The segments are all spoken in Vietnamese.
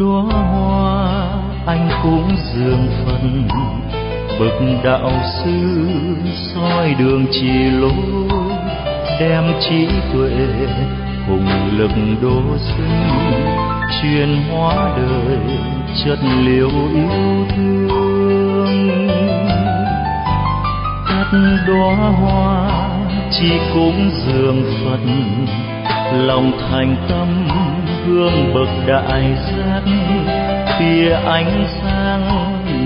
đóa hoa, anh cũng dường phần bậc đạo sư soi đường chỉ lối, đem trí tuệ hùng lực đô sinh. Truyền hóa đời, chất liệu yêu thương. Cắt đóa hoa, chỉ cũng dường phật. Lòng thành tâm thương bậc đại giác, tia ánh sáng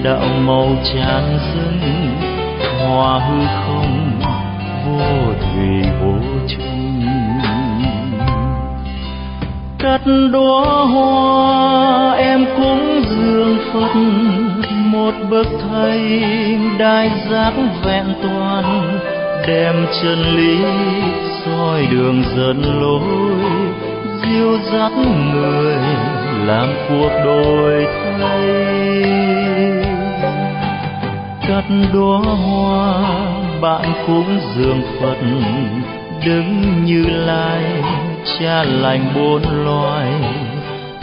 đạo màu tràn dâng hòa hư không vô thủy vô chung. Cắt đóa hoa, em cũng dường phật, một bậc thầy đại giác vẹn toàn, đem chân lý soi đường dẫn lối diêu dắt người làm cuộc đổi thay. Cắt đóa hoa, bạn cũng dường phật, đứng như lai, cha lành bốn loài.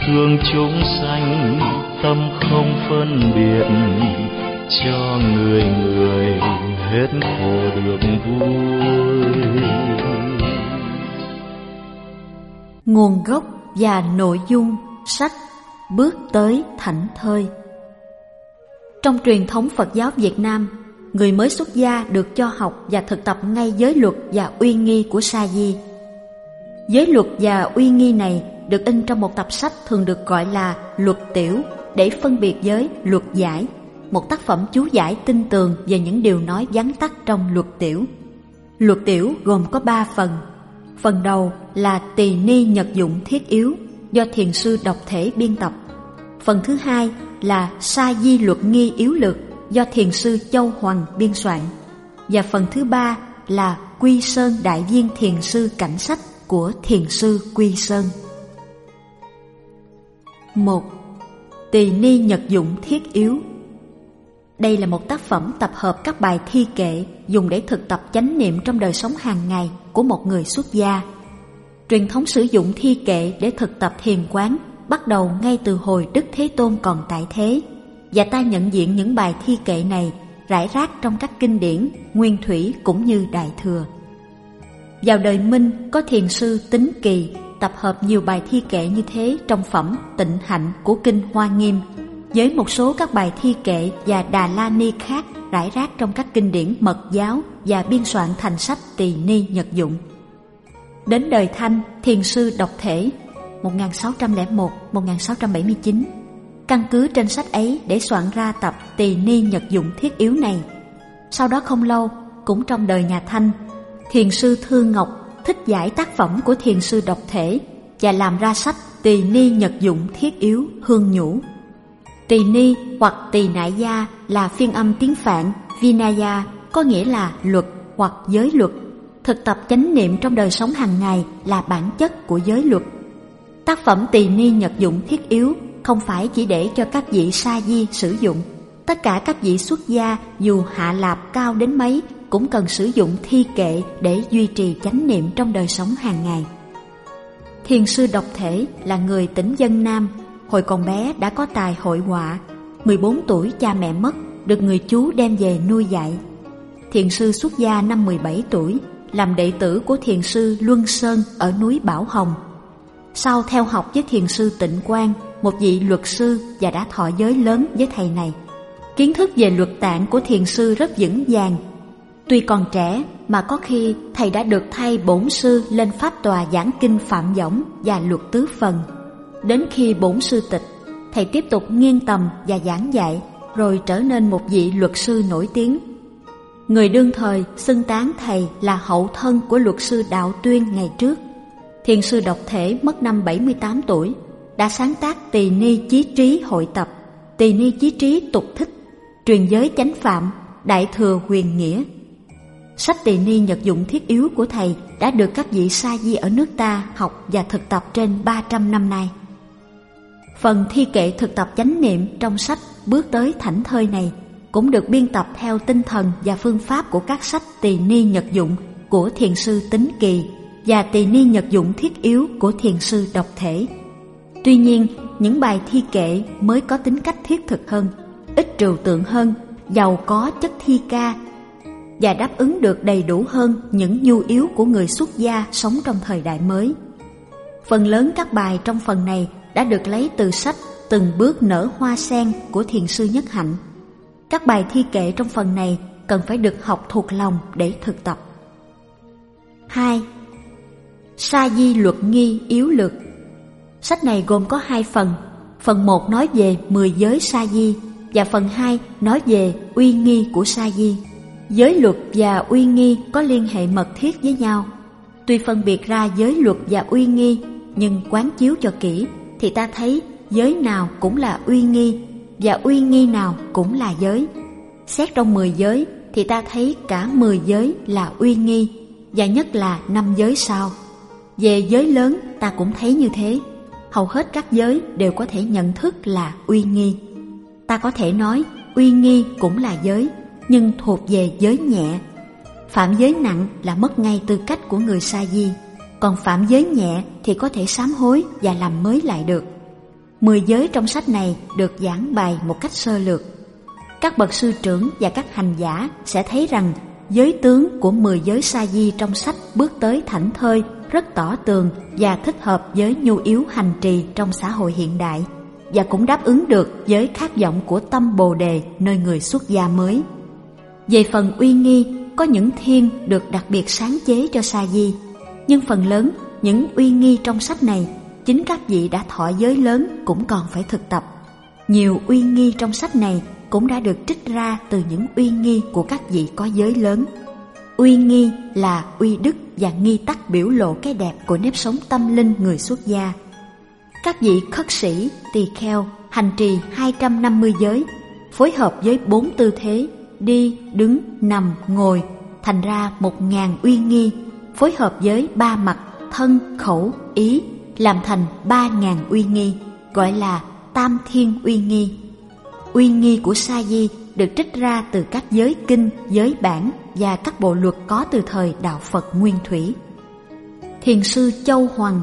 Thương chúng sanh, tâm không phân biệt, cho người người hết khổ được vui. Nguồn gốc và nội dung sách bước tới thảnh thơi. Trong truyền thống phật giáo việt nam, người mới xuất gia được cho học và thực tập ngay giới luật và uy nghi của sa di. Giới luật và uy nghi này được in trong một tập sách thường được gọi là luật tiểu để phân biệt với luật giải, một tác phẩm chú giải tinh tường về những điều nói vắn tắt trong luật tiểu. Luật tiểu gồm có ba phần phần đầu là tỳ ni nhật dụng thiết yếu, do thiền sư độc thể biên tập. Phần thứ hai là sa di luật nghi yếu lược do thiền sư châu hoàng biên soạn. Và phần thứ ba là quy sơn đại viên thiền sư cảnh sách của thiền sư quy sơn. Một, tỳ ni nhật dụng thiết yếu đây là một tác phẩm tập hợp các bài thi kệ dùng để thực tập chánh niệm trong đời sống hàng ngày của một người xuất gia. Truyền thống sử dụng thi kệ để thực tập thiền quán bắt đầu ngay từ hồi Đức Thế Tôn còn tại thế và ta nhận diện những bài thi kệ này rải rác trong các kinh điển, nguyên thủy cũng như đại thừa. Vào đời Minh có thiền sư Tính Kỳ tập hợp nhiều bài thi kệ như thế trong phẩm Tịnh Hạnh của Kinh Hoa Nghiêm với một số các bài thi kệ và đà la ni khác rải rác trong các kinh điển mật giáo và biên soạn thành sách tỳ ni nhật dụng. Đến đời Thanh, thiền sư độc thể 1601-1679 căn cứ trên sách ấy để soạn ra tập tỳ ni nhật dụng thiết yếu này. Sau đó không lâu, cũng trong đời nhà Thanh, thiền sư Thư Ngọc thích giải tác phẩm của thiền sư độc thể và làm ra sách tỳ ni nhật dụng thiết yếu hương nhũ Tỳ ni hoặc tỳ nại gia là phiên âm tiếng Phạn, Vinaya có nghĩa là luật hoặc giới luật. Thực tập chánh niệm trong đời sống hàng ngày là bản chất của giới luật. Tác phẩm tỳ ni nhật dụng thiết yếu không phải chỉ để cho các vị sa di sử dụng. Tất cả các vị xuất gia dù hạ lạp cao đến mấy cũng cần sử dụng thi kệ để duy trì chánh niệm trong đời sống hàng ngày. Thiền sư độc thể là người tỉnh dân Nam Hồi còn bé đã có tài hội họa. 14 tuổi cha mẹ mất, Được người chú đem về nuôi dạy. Thiền sư xuất gia năm 17 tuổi, Làm đệ tử của thiền sư Luân Sơn Ở núi Bảo Hồng. Sau theo học với thiền sư Tịnh Quang, Một vị luật sư Và đã thọ giới lớn với thầy này. Kiến thức về luật tạng của thiền sư rất vững vàng. Tuy còn trẻ, mà có khi thầy đã được thay bổn sư lên pháp tòa giảng kinh phạm võng và luật tứ phần. Đến khi bổn sư tịch, thầy tiếp tục nghiên tầm và giảng dạy, rồi trở nên một vị luật sư nổi tiếng. Người đương thời xưng tán thầy là hậu thân của luật sư Đạo Tuyên ngày trước. Thiền sư độc thể mất năm 78 tuổi, đã sáng tác Tỳ Ni Chí Trí hội tập, Tỳ Ni Chí Trí tục thích, truyền giới chánh phạm, Đại Thừa Huyền Nghĩa. Sách Tỳ Ni nhật dụng thiết yếu của thầy đã được các vị sa di ở nước ta học và thực tập trên 300 năm nay. Phần thi kệ thực tập chánh niệm trong sách Bước tới thảnh thơi này cũng được biên tập theo tinh thần và phương pháp của các sách tỳ ni nhật dụng của thiền sư Tính Kỳ và tỳ ni nhật dụng thiết yếu của thiền sư độc thể. Tuy nhiên, những bài thi kệ mới có tính cách thiết thực hơn, ít trừu tượng hơn, giàu có chất thi ca và đáp ứng được đầy đủ hơn những nhu yếu của người xuất gia sống trong thời đại mới. Phần lớn các bài trong phần này đã được lấy từ sách Từng bước nở hoa sen của thiền sư Nhất Hạnh. Các bài thi kệ trong phần này cần phải được học thuộc lòng để thực tập. 2. Sa di luật nghi yếu lược Sách này gồm có hai phần. Phần 1 nói về 10 giới sa di và phần 2 nói về uy nghi của sa di. Giới luật và uy nghi có liên hệ mật thiết với nhau. Tuy phân biệt ra giới luật và uy nghi, nhưng quán chiếu cho kỹ thì ta thấy giới nào cũng là uy nghi và uy nghi nào cũng là giới. Xét trong 10 giới thì ta thấy cả 10 giới là uy nghi và nhất là năm giới sau. Về giới lớn ta cũng thấy như thế. Hầu hết các giới đều có thể nhận thức là uy nghi. Ta có thể nói uy nghi cũng là giới nhưng thuộc về giới nhẹ. Phạm giới nặng là mất ngay tư cách của người sa di, còn phạm giới nhẹ thì có thể sám hối và làm mới lại được. Mười giới trong sách này được giảng bài một cách sơ lược. Các bậc sư trưởng và các hành giả sẽ thấy rằng giới tướng của mười giới sa di trong sách bước tới thảnh thơi rất tỏ tường và thích hợp với nhu yếu hành trì trong xã hội hiện đại và cũng đáp ứng được với khát vọng của tâm bồ đề nơi người xuất gia mới. Về phần uy nghi, có những thiên được đặc biệt sáng chế cho sa di, nhưng phần lớn những uy nghi trong sách này chính các vị đã thọ giới lớn cũng còn phải thực tập. Nhiều uy nghi trong sách này cũng đã được trích ra từ những uy nghi của các vị có giới lớn. Uy nghi là uy đức và nghi tắc biểu lộ cái đẹp của nếp sống tâm linh người xuất gia. Các vị khất sĩ, tỳ kheo, hành trì 250 giới, phối hợp với bốn tư thế đi, đứng, nằm, ngồi, thành ra một ngàn uy nghi, phối hợp với ba mặt thân, khẩu, ý, làm thành ba ngàn uy nghi, gọi là tam thiên uy nghi. Uy nghi của Sa Di được trích ra từ các giới kinh, giới bản và các bộ luật có từ thời đạo Phật Nguyên Thủy. Thiền sư Châu Hoàng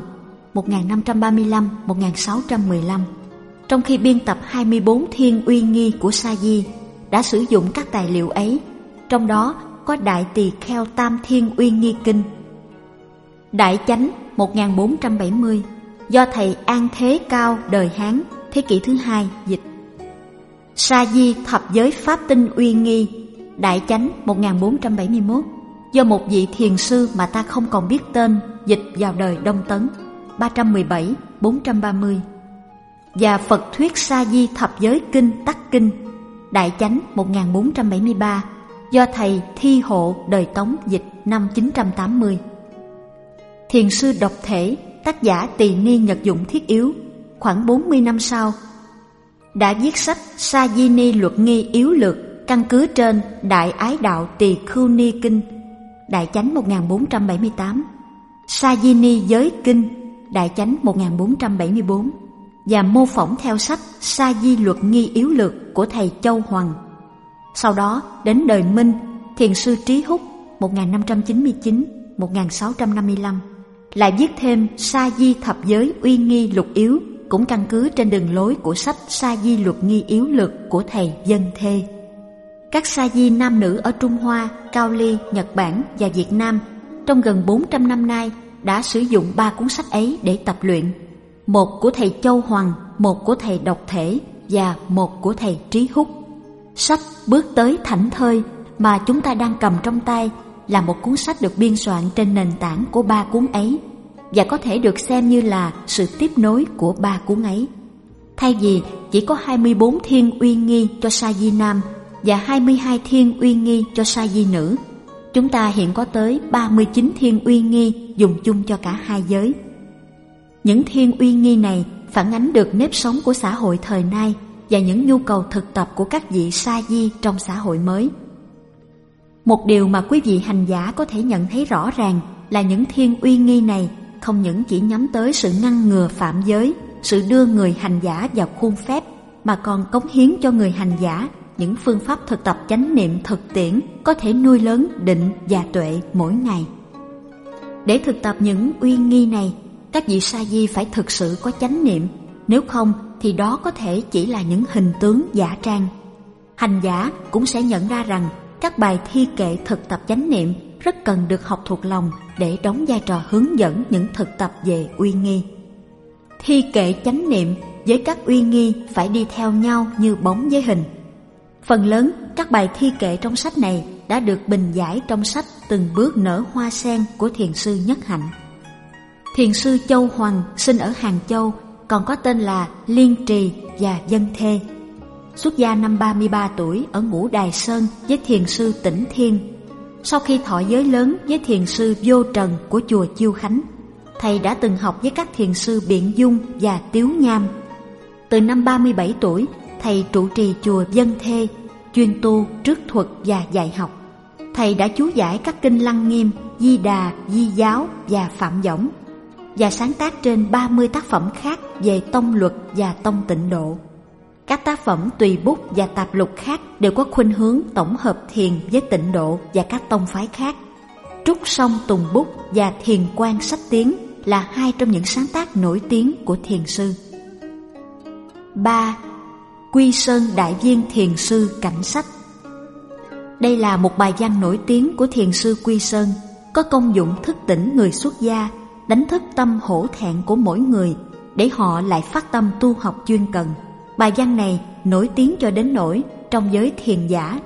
1535-1615 Trong khi biên tập 24 thiên uy nghi của Sa Di đã sử dụng các tài liệu ấy, trong đó có Đại Tỳ Kheo Tam Thiên Uy Nghi Kinh. Đại Chánh 1470 do thầy An Thế Cao đời Hán, thế kỷ thứ hai, dịch. Sa Di Thập Giới Pháp Tinh Uy Nghi, Đại Chánh 1471 do một vị thiền sư mà ta không còn biết tên, dịch vào đời Đông Tấn 317-430 và Phật Thuyết Sa Di Thập Giới Kinh Tắc Kinh, Đại Chánh 1473 do thầy Thi Hộ đời Tống, dịch năm 980. Thiền sư độc thể, tác giả Tỳ Ni Nhật Dụng Thiết Yếu, khoảng 40 năm sau, đã viết sách Sa Di Ni Luật Nghi Yếu Lược căn cứ trên Đại Ái Đạo Tỳ Khưu Ni Kinh, Đại Chánh 1478, Sa Di Ni Giới Kinh, Đại Chánh 1474 và mô phỏng theo sách Sa Di Luật Nghi Yếu Lược của thầy Châu Hoàng. Sau đó đến đời Minh, Thiền sư Trí Húc 1599-1655 lại viết thêm Sa Di Thập Giới Uy Nghi Lục Yếu cũng căn cứ trên đường lối của sách Sa Di Luật Nghi Yếu Lược của thầy Dân Thê. Các sa di nam nữ ở Trung Hoa, Cao Ly, Nhật Bản và Việt Nam trong gần 400 năm nay đã sử dụng ba cuốn sách ấy để tập luyện một của thầy Châu Hoàng, một của thầy Độc Thể và một của thầy Trí Húc. Sách Bước tới thảnh thơi mà chúng ta đang cầm trong tay là một cuốn sách được biên soạn trên nền tảng của ba cuốn ấy và có thể được xem như là sự tiếp nối của ba cuốn ấy. Thay vì chỉ có 24 thiên uy nghi cho sa di nam và 22 thiên uy nghi cho sa di nữ, chúng ta hiện có tới 39 thiên uy nghi dùng chung cho cả hai giới. Những thiên uy nghi này phản ánh được nếp sống của xã hội thời nay và những nhu cầu thực tập của các vị sa di trong xã hội mới. Một điều mà quý vị hành giả có thể nhận thấy rõ ràng là những thiên uy nghi này không những chỉ nhắm tới sự ngăn ngừa phạm giới, sự đưa người hành giả vào khuôn phép, mà còn cống hiến cho người hành giả những phương pháp thực tập chánh niệm thực tiễn có thể nuôi lớn định và tuệ mỗi ngày. Để thực tập những uy nghi này, các vị sa di phải thực sự có chánh niệm, nếu không thì đó có thể chỉ là những hình tướng giả trang. Hành giả cũng sẽ nhận ra rằng các bài thi kệ thực tập chánh niệm rất cần được học thuộc lòng để đóng vai trò hướng dẫn những thực tập về uy nghi. Thi kệ chánh niệm với các uy nghi phải đi theo nhau như bóng với hình. Phần lớn các bài thi kệ trong sách này đã được bình giải trong sách Từng bước nở hoa sen của thiền sư Nhất Hạnh. Thiền sư Châu Hoàng sinh ở Hàng Châu, còn có tên là Liên Trì và Dân Thê. Xuất gia năm 33 tuổi ở Ngũ Đài Sơn với thiền sư Tĩnh Thiên. Sau khi thọ giới lớn với thiền sư Vô Trần của chùa Chiêu Khánh, thầy đã từng học với các thiền sư Biện Dung và Tiếu Nham. Từ năm 37 tuổi, thầy trụ trì chùa Dân Thê, chuyên tu, trước thuật và dạy học. Thầy đã chú giải các kinh Lăng Nghiêm, Di Đà, Di Giáo và Phạm Võng và sáng tác trên 30 tác phẩm khác về tông luật và tông tịnh độ. Các tác phẩm tùy bút và tạp lục khác đều có khuynh hướng tổng hợp thiền với tịnh độ và các tông phái khác. Trúc song Tùng Bút và Thiền Quan Sách Tiếng là hai trong những sáng tác nổi tiếng của thiền sư. 3. Quy Sơn Đại Viên Thiền Sư Cảnh Sách Đây là một bài văn nổi tiếng của thiền sư Quy Sơn, có công dụng thức tỉnh người xuất gia đánh thức tâm hổ thẹn của mỗi người để họ lại phát tâm tu học chuyên cần. Bài văn này nổi tiếng cho đến nỗi trong giới thiền giả.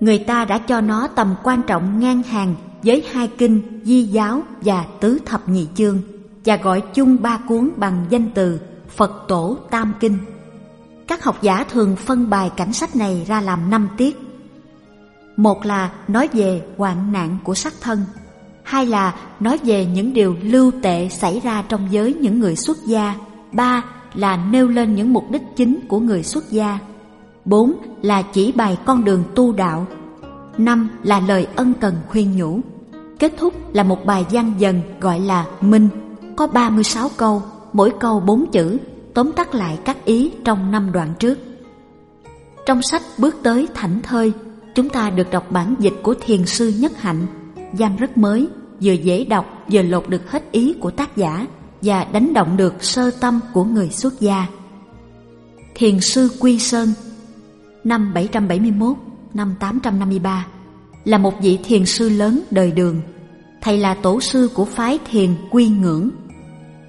Người ta đã cho nó tầm quan trọng ngang hàng với hai kinh Di Giáo và Tứ Thập Nhị Chương và gọi chung ba cuốn bằng danh từ Phật Tổ Tam Kinh. Các học giả thường phân bài cảnh sách này ra làm năm tiết. Một là nói về hoạn nạn của sắc thân hai là nói về những điều lưu tệ xảy ra trong giới những người xuất gia, ba là nêu lên những mục đích chính của người xuất gia, bốn là chỉ bày con đường tu đạo, năm là lời ân cần khuyên nhủ. Kết thúc là một bài văn dần gọi là Minh, có 36 câu, mỗi câu bốn chữ, tóm tắt lại các ý trong năm đoạn trước. Trong sách Bước tới thảnh thơi, chúng ta được đọc bản dịch của thiền sư Nhất Hạnh Văn rất mới, vừa dễ đọc vừa lột được hết ý của tác giả và đánh động được sơ tâm của người xuất gia. Thiền sư Quy Sơn Năm 771, năm 853 Là một vị thiền sư lớn đời đường Thầy là tổ sư của phái thiền Quy Ngưỡng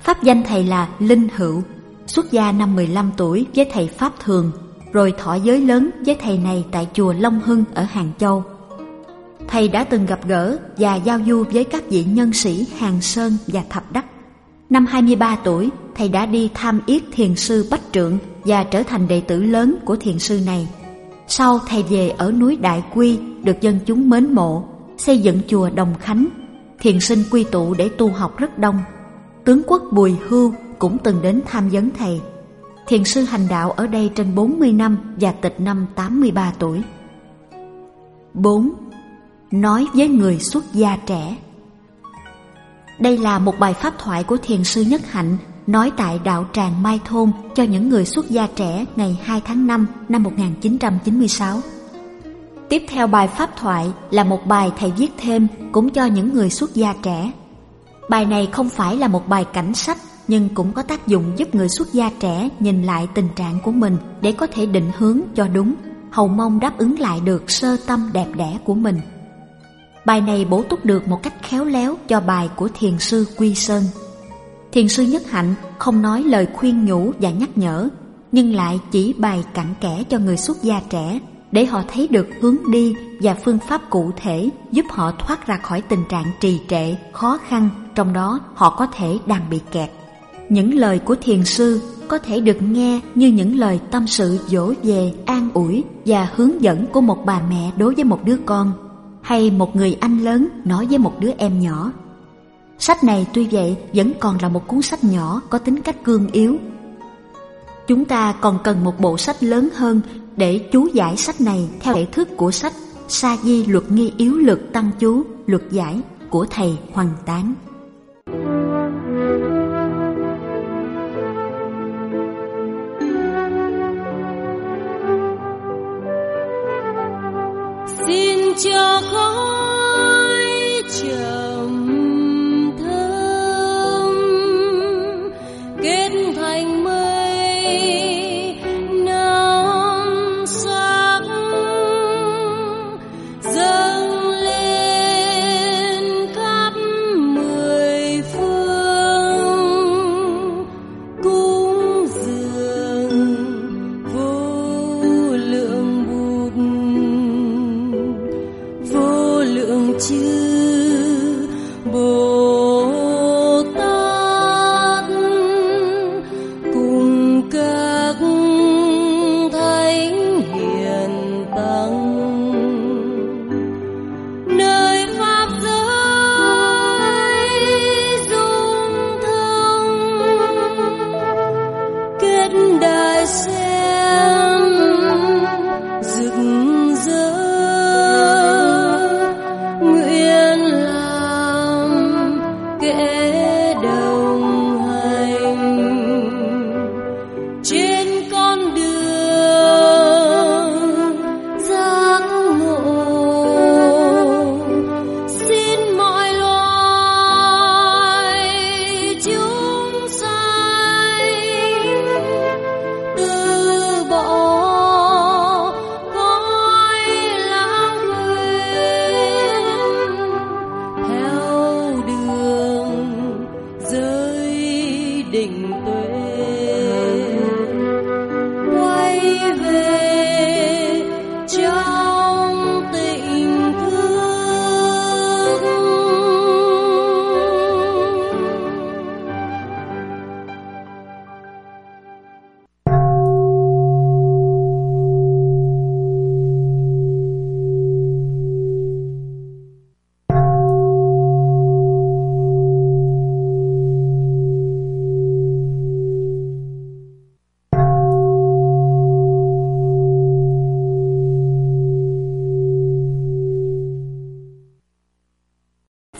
Pháp danh thầy là Linh Hữu Xuất gia năm 15 tuổi với thầy Pháp Thường Rồi thọ giới lớn với thầy này tại chùa Long Hưng ở Hàng Châu thầy đã từng gặp gỡ và giao du với các vị nhân sĩ Hàng Sơn và Thập Đắc. Năm 23 tuổi, thầy đã đi tham yết thiền sư Bách Trượng và trở thành đệ tử lớn của thiền sư này. Sau thầy về ở núi Đại Quy được dân chúng mến mộ, xây dựng chùa Đồng Khánh. Thiền sinh quy tụ để tu học rất đông. Tướng quốc Bùi Hưu cũng từng đến tham vấn thầy. Thiền sư hành đạo ở đây trên 40 năm và tịch năm 83 tuổi. 4 nói với người xuất gia trẻ. Đây là một bài pháp thoại của thiền sư Nhất Hạnh nói tại đạo tràng Mai Thôn cho những người xuất gia trẻ ngày 2 tháng 5 năm 1996. Tiếp theo bài pháp thoại là một bài thầy viết thêm cũng cho những người xuất gia trẻ. Bài này không phải là một bài cảnh sách nhưng cũng có tác dụng giúp người xuất gia trẻ nhìn lại tình trạng của mình để có thể định hướng cho đúng, hầu mong đáp ứng lại được sơ tâm đẹp đẽ của mình. Bài này bổ túc được một cách khéo léo cho bài của thiền sư Quy Sơn. Thiền sư Nhất Hạnh không nói lời khuyên nhủ và nhắc nhở, nhưng lại chỉ bài cặn kẽ cho người xuất gia trẻ để họ thấy được hướng đi và phương pháp cụ thể giúp họ thoát ra khỏi tình trạng trì trệ, khó khăn, trong đó họ có thể đang bị kẹt. Những lời của thiền sư có thể được nghe như những lời tâm sự dỗ về, an ủi và hướng dẫn của một bà mẹ đối với một đứa con hay một người anh lớn nói với một đứa em nhỏ. Sách này tuy vậy vẫn còn là một cuốn sách nhỏ có tính cách cương yếu. Chúng ta còn cần một bộ sách lớn hơn để chú giải sách này theo thể thức của sách Sa Di Luật Nghi Yếu Lực Tăng Chú, Luật Giải của thầy Hoàng Tán.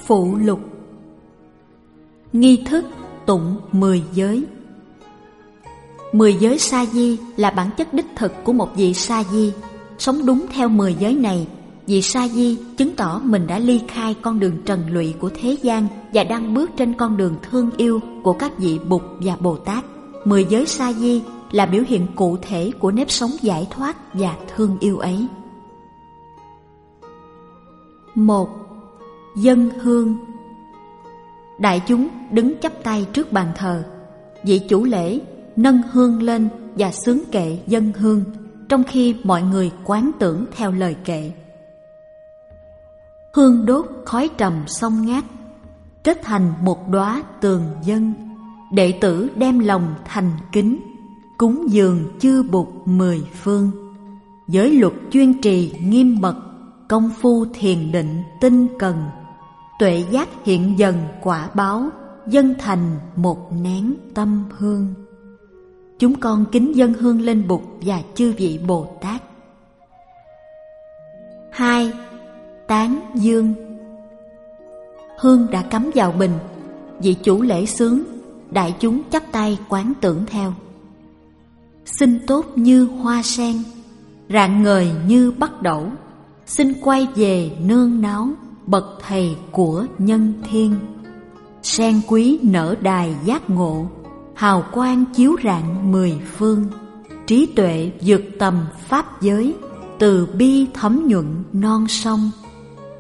Phụ lục. Nghi thức tụng mười giới. Mười giới sa di là bản chất đích thực của một vị sa di. Sống đúng theo mười giới này, Vị sa di chứng tỏ mình đã ly khai con đường trần lụy của thế gian Và đang bước trên con đường thương yêu của các vị Bụt và Bồ Tát. Mười giới sa di là biểu hiện cụ thể của nếp sống giải thoát và thương yêu ấy. Một Dân hương. Đại chúng đứng chắp tay trước bàn thờ, Vị chủ lễ nâng hương lên và sướng kệ dân hương, Trong khi mọi người quán tưởng theo lời kệ. Hương đốt khói trầm sông ngát, Kết thành một đóa tường dân. Đệ tử đem lòng thành kính, Cúng dường chư bục mười phương. Giới luật chuyên trì nghiêm mật, Công phu thiền định tinh cần. Tuệ giác hiện dần quả báo Dân thành một nén tâm hương. Chúng con kính dân hương lên Bụt và chư vị Bồ Tát. Hai, Tán dương. Hương đã cắm vào bình Vị chủ lễ sướng, Đại chúng chắp tay quán tưởng theo. Xin tốt như hoa sen, Rạng ngời như bắt đẩu Xin quay về nương náo. Bậc thầy của nhân thiên. Sen quý nở đài giác ngộ, Hào quang chiếu rạng mười phương. Trí tuệ vượt tầm pháp giới, Từ bi thấm nhuận non sông.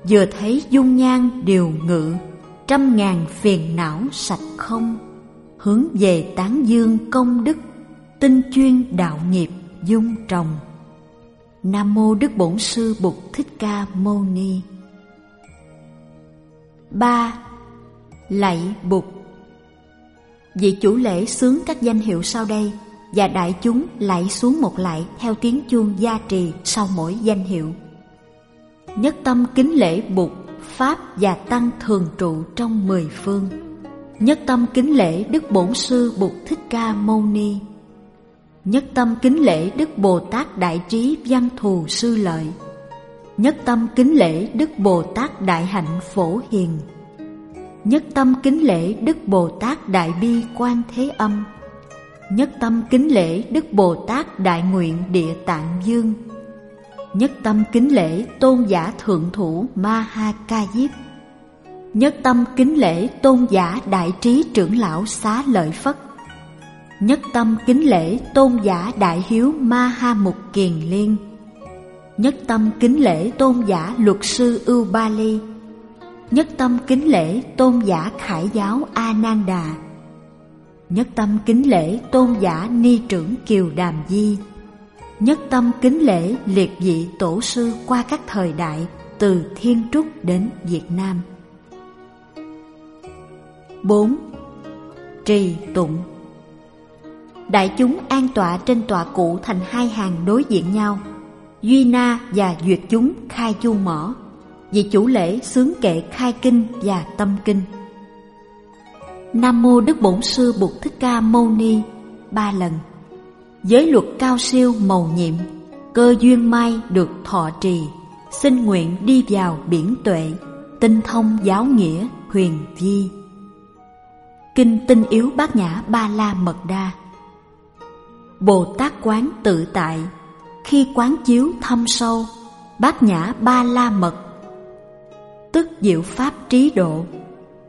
Vừa thấy dung nhan điều ngự, Trăm ngàn phiền não sạch không. Hướng về tán dương công đức, Tinh chuyên đạo nghiệp dung trồng. Nam mô Đức Bổn Sư Bụt Thích Ca Mâu Ni. 3. Lạy Bụt. Vị chủ lễ sướng các danh hiệu sau đây và đại chúng lạy xuống một lạy theo tiếng chuông gia trì sau mỗi danh hiệu. Nhất tâm kính lễ Bụt, Pháp và Tăng thường trụ trong mười phương. Nhất tâm kính lễ Đức Bổn Sư Bụt Thích Ca Mâu Ni Nhất tâm kính lễ Đức Bồ Tát Đại Trí Văn Thù Sư Lợi Nhất tâm kính lễ Đức Bồ Tát Đại Hạnh Phổ Hiền. Nhất tâm kính lễ Đức Bồ Tát Đại Bi Quan Thế Âm. Nhất tâm kính lễ Đức Bồ Tát Đại Nguyện Địa Tạng Dương. Nhất tâm kính lễ Tôn giả Thượng Thủ Ma Ha Ca Diếp. Nhất tâm kính lễ Tôn giả Đại Trí Trưởng Lão Xá Lợi Phất. Nhất tâm kính lễ tôn giả Đại Hiếu Ma Ha Mục Kiền Liên. Nhất tâm kính lễ tôn giả luật sư Ưu Ba Ly Nhất tâm kính lễ tôn giả Khải giáo A Nan Đà Nhất tâm kính lễ tôn giả Ni trưởng Kiều Đàm Di. Nhất tâm kính lễ liệt vị tổ sư qua các thời đại từ Thiên Trúc đến Việt Nam. 4. Trì tụng. Đại chúng an tọa trên tọa cụ thành hai hàng đối diện nhau. Duy Na và Duyệt chúng khai chu mỏ Vị chủ lễ sướng kệ khai kinh và tâm kinh. Nam Mô Đức Bổn Sư Bụt Thích Ca Mâu Ni, ba lần. Giới luật cao siêu màu nhiệm, Cơ duyên mai được thọ trì, Xin nguyện đi vào biển tuệ, Tinh thông giáo nghĩa, huyền vi. Kinh tinh yếu bát nhã ba la mật đa. Bồ Tát quán tự tại khi quán chiếu thâm sâu Bát nhã ba la mật. Tức diệu pháp trí độ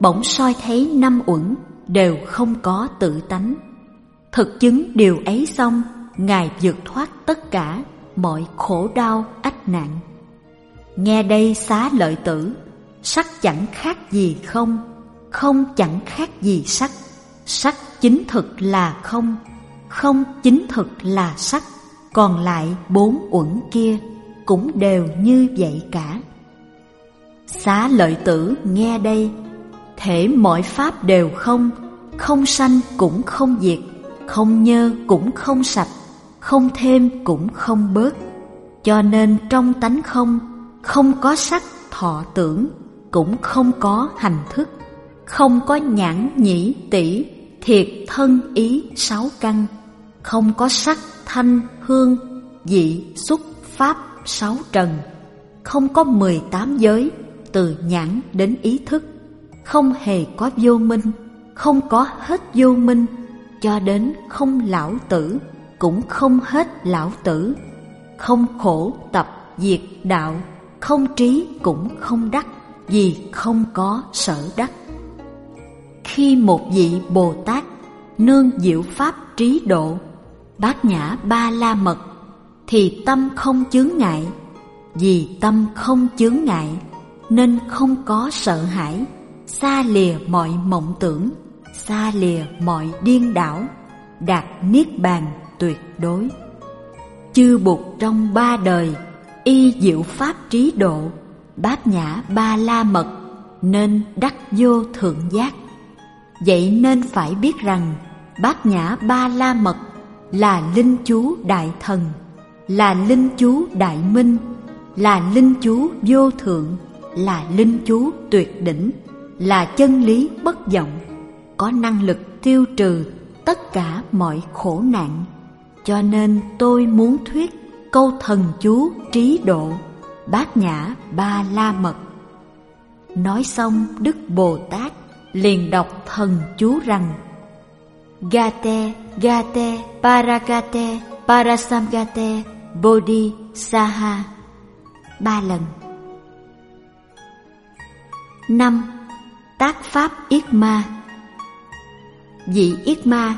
Bỗng soi thấy năm uẩn Đều không có tự tánh. Thực chứng điều ấy xong Ngài vượt thoát tất cả Mọi khổ đau ách nạn. Nghe đây xá lợi tử Sắc chẳng khác gì không Không chẳng khác gì sắc. Sắc chính thực là không, không chính thực là sắc, còn lại bốn uẩn kia cũng đều như vậy cả. Xá lợi tử nghe đây, thể mọi pháp đều không, không sanh cũng không diệt, không nhơ cũng không sạch, không thêm cũng không bớt. Cho nên trong tánh không, không có sắc thọ tưởng, cũng không có hành thức, không có nhãn nhĩ tỷ, thiệt thân ý sáu căn, không có sắc thanh hương, dị xúc pháp sáu trần, không có mười tám giới, từ nhãn đến ý thức, không hề có vô minh, không có hết vô minh, cho đến không lão tử, cũng không hết lão tử, không khổ tập diệt đạo, không trí cũng không đắc, vì không có sở đắc. Khi một vị Bồ Tát nương diệu pháp trí độ, bát nhã ba la mật, thì tâm không chướng ngại, vì tâm không chướng ngại nên không có sợ hãi, xa lìa mọi mộng tưởng, xa lìa mọi điên đảo, đạt niết bàn tuyệt đối. Chư Bụt trong ba đời, y diệu pháp trí độ, bát nhã ba la mật, nên đắc vô thượng giác. Vậy nên phải biết rằng, bát nhã ba la mật là linh chú đại thần, là linh chú đại minh, là linh chú vô thượng, là linh chú tuyệt đỉnh, là chân lý bất vọng, có năng lực tiêu trừ tất cả mọi khổ nạn. Cho nên tôi muốn thuyết câu thần chú trí độ, bát nhã ba la mật. Nói xong Đức Bồ Tát liền đọc thần chú rằng Gate, Gate, Paragate, Parasamgate, Bodhi, Saha ba lần năm Tác Pháp Yết Ma Vị Yết Ma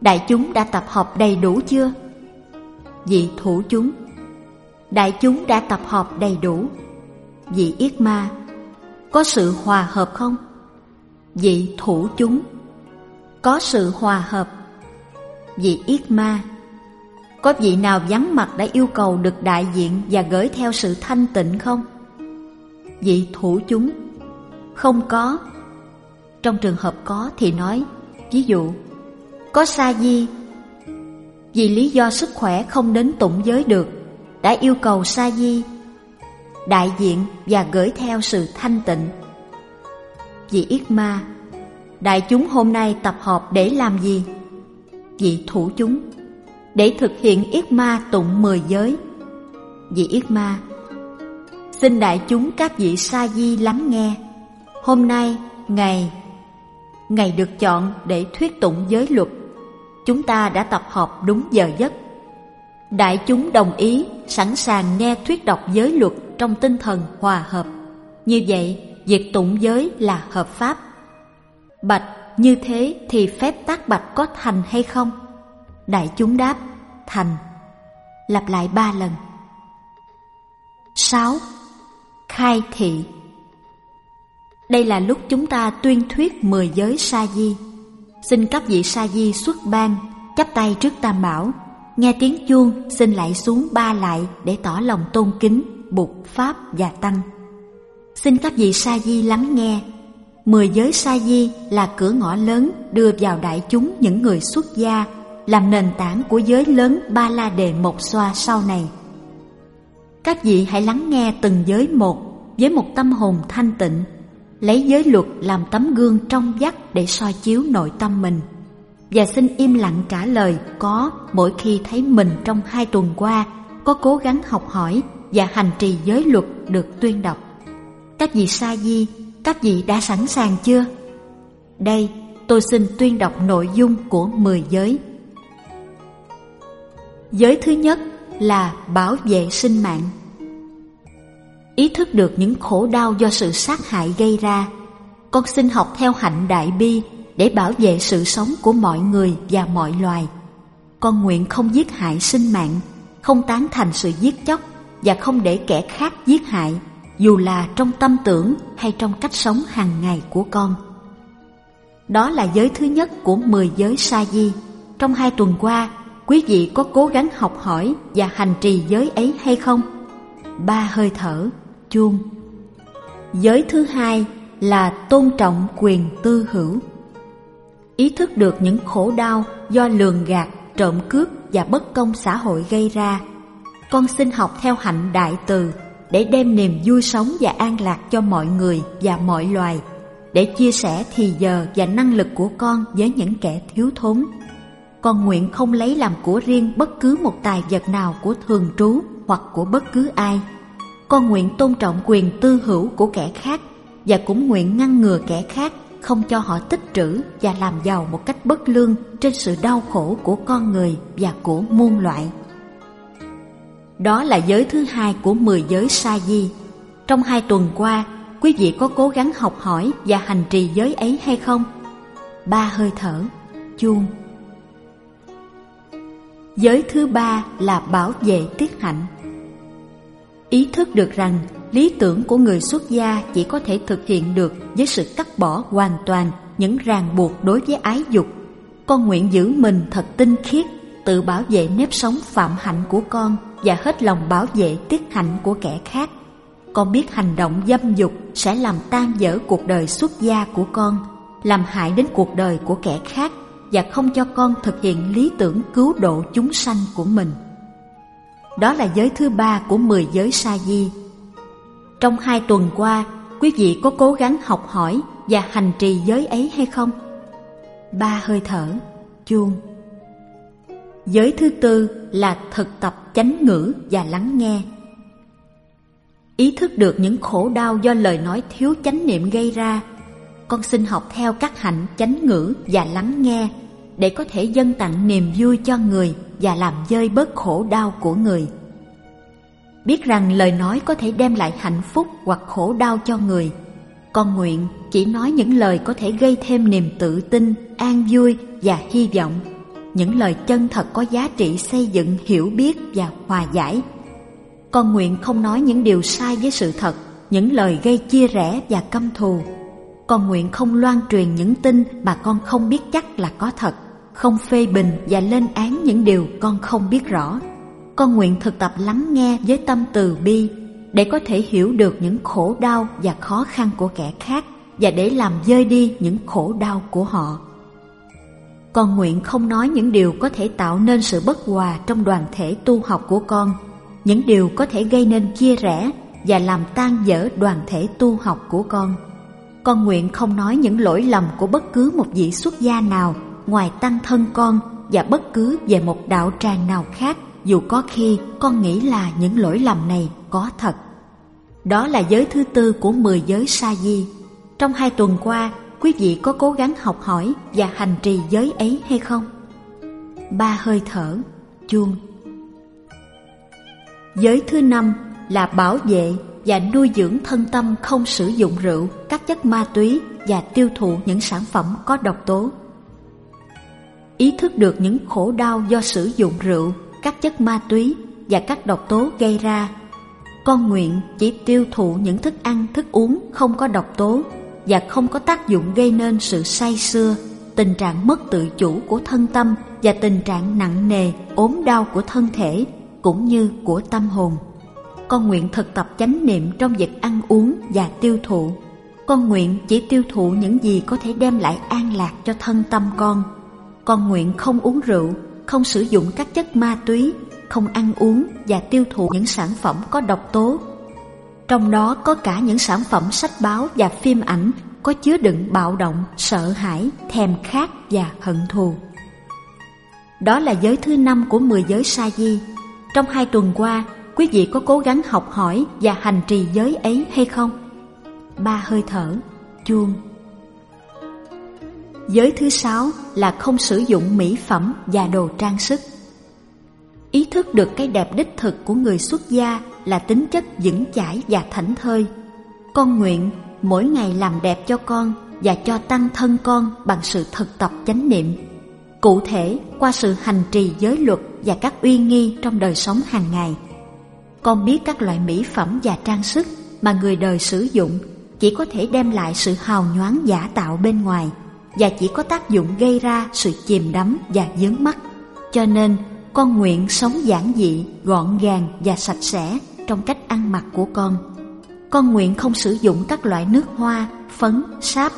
Đại chúng đã tập hợp đầy đủ chưa? Vị thủ chúng Đại chúng đã tập hợp đầy đủ Vị Yết Ma Có sự hòa hợp không? Vị thủ chúng có sự hòa hợp. Vị Yết Ma, Có vị nào vắng mặt đã yêu cầu được đại diện và gửi theo sự thanh tịnh không? Vị thủ chúng, Không có. Trong trường hợp có thì nói, Ví dụ, Có sa di. Vì lý do sức khỏe không đến tụng giới được, Đã yêu cầu sa di Đại diện và gửi theo sự thanh tịnh. Vị Yết Ma Đại chúng hôm nay tập họp để làm gì? Vị thủ chúng, Để thực hiện Yết Ma tụng mười giới. Vị Yết Ma, Xin đại chúng các vị sa di lắng nghe. Hôm nay, ngày Ngày được chọn để thuyết tụng giới luật. Chúng ta đã tập họp đúng giờ giấc. Đại chúng đồng ý sẵn sàng nghe thuyết đọc giới luật trong tinh thần hòa hợp. Như vậy, việc tụng giới là hợp pháp. Bạch, như thế thì phép tác bạch có thành hay không? Đại chúng đáp, thành. Lặp lại ba lần. 6 khai thị. Đây là lúc chúng ta tuyên thuyết mười giới sa di xin các vị sa di xuất ban chắp tay trước tam bảo. Nghe tiếng chuông, xin lại xuống ba lại để tỏ lòng tôn kính, bục pháp và tăng. Xin các vị sa di lắng nghe mười giới sa di là cửa ngõ lớn đưa vào đại chúng những người xuất gia làm nền tảng của giới lớn ba la đề một xoa sau này các vị hãy lắng nghe từng giới một với một tâm hồn thanh tịnh, lấy giới luật làm tấm gương trong vắt để soi chiếu nội tâm mình. Và xin im lặng trả lời có mỗi khi thấy mình trong hai tuần qua có cố gắng học hỏi và hành trì giới luật được tuyên đọc. Các vị sa di, các vị đã sẵn sàng chưa? Đây, tôi xin tuyên đọc nội dung của mười giới. Giới thứ nhất là bảo vệ sinh mạng. Ý thức được những khổ đau do sự sát hại gây ra, con xin học theo hạnh đại bi để bảo vệ sự sống của mọi người và mọi loài. Con nguyện không giết hại sinh mạng, không tán thành sự giết chóc và không để kẻ khác giết hại, dù là trong tâm tưởng hay trong cách sống hàng ngày của con. Đó là giới thứ nhất của 10 giới sa di. Trong hai tuần qua, quý vị có cố gắng học hỏi và hành trì giới ấy hay không? Ba hơi thở, chuông. Giới thứ hai là tôn trọng quyền tư hữu. Ý thức được những khổ đau do lường gạt, trộm cướp và bất công xã hội gây ra. Con xin học theo hạnh đại từ để đem niềm vui sống và an lạc cho mọi người và mọi loài, để chia sẻ thì giờ và năng lực của con với những kẻ thiếu thốn. Con nguyện không lấy làm của riêng bất cứ một tài vật nào của thường trú hoặc của bất cứ ai. Con nguyện tôn trọng quyền tư hữu của kẻ khác và cũng nguyện ngăn ngừa kẻ khác không cho họ tích trữ và làm giàu một cách bất lương trên sự đau khổ của con người và của muôn loại. Đó là giới thứ hai của 10 giới sa di. Trong hai tuần qua, quý vị có cố gắng học hỏi và hành trì giới ấy hay không? Ba hơi thở, chuông. Giới thứ ba là bảo vệ tiết hạnh. Ý thức được rằng lý tưởng của người xuất gia chỉ có thể thực hiện được với sự cắt bỏ hoàn toàn những ràng buộc đối với ái dục. Con nguyện giữ mình thật tinh khiết, tự bảo vệ nếp sống phạm hạnh của con và hết lòng bảo vệ tiết hạnh của kẻ khác. Con biết hành động dâm dục sẽ làm tan vỡ cuộc đời xuất gia của con, làm hại đến cuộc đời của kẻ khác và không cho con thực hiện lý tưởng cứu độ chúng sanh của mình. Đó là giới thứ ba của mười giới sa di. Trong hai tuần qua, quý vị có cố gắng học hỏi và hành trì giới ấy hay không? Ba hơi thở, chuông. Giới thứ tư là thực tập chánh ngữ và lắng nghe. Ý thức được những khổ đau do lời nói thiếu chánh niệm gây ra, con xin học theo các hạnh chánh ngữ và lắng nghe để có thể dâng tặng niềm vui cho người và làm dơi bớt khổ đau của người. Biết rằng lời nói có thể đem lại hạnh phúc hoặc khổ đau cho người, con nguyện chỉ nói những lời có thể gây thêm niềm tự tin, an vui và hy vọng những lời chân thật có giá trị xây dựng hiểu biết và hòa giải. Con nguyện không nói những điều sai với sự thật, những lời gây chia rẽ và căm thù. Con nguyện không loan truyền những tin mà con không biết chắc là có thật, không phê bình và lên án những điều con không biết rõ. Con nguyện thực tập lắng nghe với tâm từ bi để có thể hiểu được những khổ đau và khó khăn của kẻ khác và để làm dơi đi những khổ đau của họ. Con nguyện không nói những điều có thể tạo nên sự bất hòa trong đoàn thể tu học của con, những điều có thể gây nên chia rẽ và làm tan vỡ đoàn thể tu học của con. Con nguyện không nói những lỗi lầm của bất cứ một vị xuất gia nào ngoài tăng thân con và bất cứ về một đạo tràng nào khác dù có khi con nghĩ là những lỗi lầm này có thật. Đó là giới thứ tư của mười giới sa di. Trong hai tuần qua, quý vị có cố gắng học hỏi và hành trì giới ấy hay không? Ba hơi thở, chuông. Giới thứ năm là bảo vệ và nuôi dưỡng thân tâm không sử dụng rượu, các chất ma túy và tiêu thụ những sản phẩm có độc tố. Ý thức được những khổ đau do sử dụng rượu, các chất ma túy và các độc tố gây ra. Con nguyện chỉ tiêu thụ những thức ăn, thức uống không có độc tố và không có tác dụng gây nên sự say xưa, tình trạng mất tự chủ của thân tâm và tình trạng nặng nề, ốm đau của thân thể cũng như của tâm hồn. Con nguyện thực tập chánh niệm trong việc ăn uống và tiêu thụ. Con nguyện chỉ tiêu thụ những gì có thể đem lại an lạc cho thân tâm con. Con nguyện không uống rượu, không sử dụng các chất ma túy, không ăn uống và tiêu thụ những sản phẩm có độc tố trong đó có cả những sản phẩm sách báo và phim ảnh có chứa đựng bạo động, sợ hãi, thèm khát và hận thù. Đó là giới thứ năm của mười giới sa di. Trong hai tuần qua, quý vị có cố gắng học hỏi và hành trì giới ấy hay không? Ba hơi thở, chuông. Giới thứ sáu là không sử dụng mỹ phẩm và đồ trang sức. Ý thức được cái đẹp đích thực của người xuất gia là tính chất vững chãi và thảnh thơi. Con nguyện mỗi ngày làm đẹp cho con và cho tăng thân con bằng sự thực tập chánh niệm. Cụ thể qua sự hành trì giới luật và các uy nghi trong đời sống hàng ngày. Con biết các loại mỹ phẩm và trang sức mà người đời sử dụng chỉ có thể đem lại sự hào nhoáng giả tạo bên ngoài, và chỉ có tác dụng gây ra sự chìm đắm và dướng mắt. Cho nên, con nguyện sống giản dị, gọn gàng và sạch sẽ trong cách ăn mặc của con. Con nguyện không sử dụng các loại nước hoa, phấn, sáp,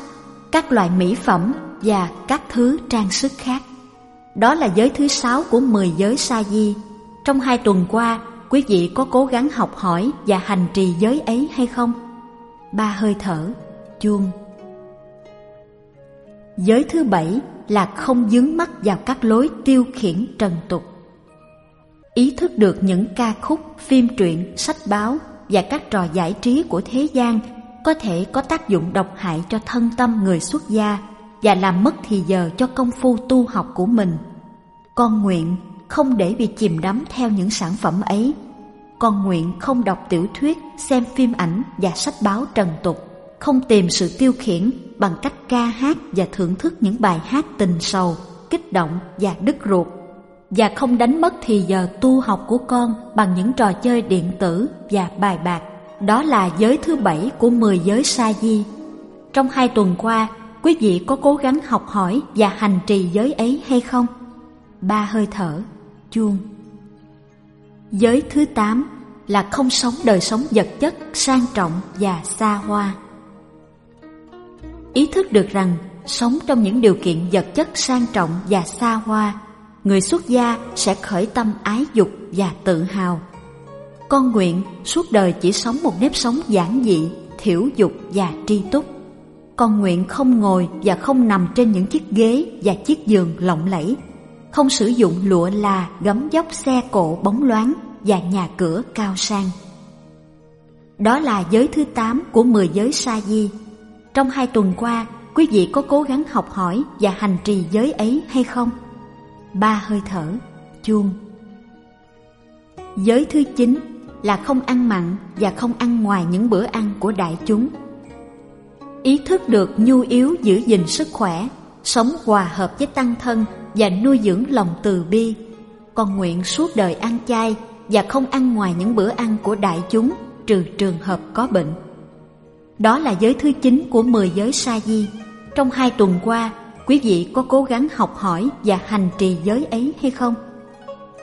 các loại mỹ phẩm và các thứ trang sức khác. Đó là giới thứ sáu của mười giới sa di. Trong hai tuần qua, quý vị có cố gắng học hỏi và hành trì giới ấy hay không? Ba hơi thở, chuông. Giới thứ bảy là không dướng mắt vào các lối tiêu khiển trần tục. Ý thức được những ca khúc, phim truyện, sách báo và các trò giải trí của thế gian có thể có tác dụng độc hại cho thân tâm người xuất gia và làm mất thì giờ cho công phu tu học của mình. Con nguyện không để bị chìm đắm theo những sản phẩm ấy. Con nguyện không đọc tiểu thuyết, xem phim ảnh và sách báo trần tục, không tìm sự tiêu khiển bằng cách ca hát và thưởng thức những bài hát tình sầu, kích động và đứt ruột và không đánh mất thì giờ tu học của con bằng những trò chơi điện tử và bài bạc. Đó là giới thứ bảy của mười giới sa di. Trong hai tuần qua, quý vị có cố gắng học hỏi và hành trì giới ấy hay không? Ba hơi thở, chuông. Giới thứ tám là không sống đời sống vật chất, sang trọng và xa hoa. Ý thức được rằng sống trong những điều kiện vật chất sang trọng và xa hoa, người xuất gia sẽ khởi tâm ái dục và tự hào. Con nguyện suốt đời chỉ sống một nếp sống giản dị, thiểu dục và tri túc. Con nguyện không ngồi và không nằm trên những chiếc ghế và chiếc giường lộng lẫy, không sử dụng lụa là gấm dốc xe cộ bóng loáng và nhà cửa cao sang. Đó là giới thứ tám của mười giới sa di. Trong hai tuần qua, quý vị có cố gắng học hỏi và hành trì giới ấy hay không? Ba hơi thở, chuông. Giới thứ chín là không ăn mặn và không ăn ngoài những bữa ăn của đại chúng. Ý thức được nhu yếu giữ gìn sức khỏe, sống hòa hợp với tăng thân và nuôi dưỡng lòng từ bi. Con nguyện suốt đời ăn chay và không ăn ngoài những bữa ăn của đại chúng trừ trường hợp có bệnh. Đó là giới thứ chín của mười giới sa di. Trong hai tuần qua, quý vị có cố gắng học hỏi và hành trì giới ấy hay không?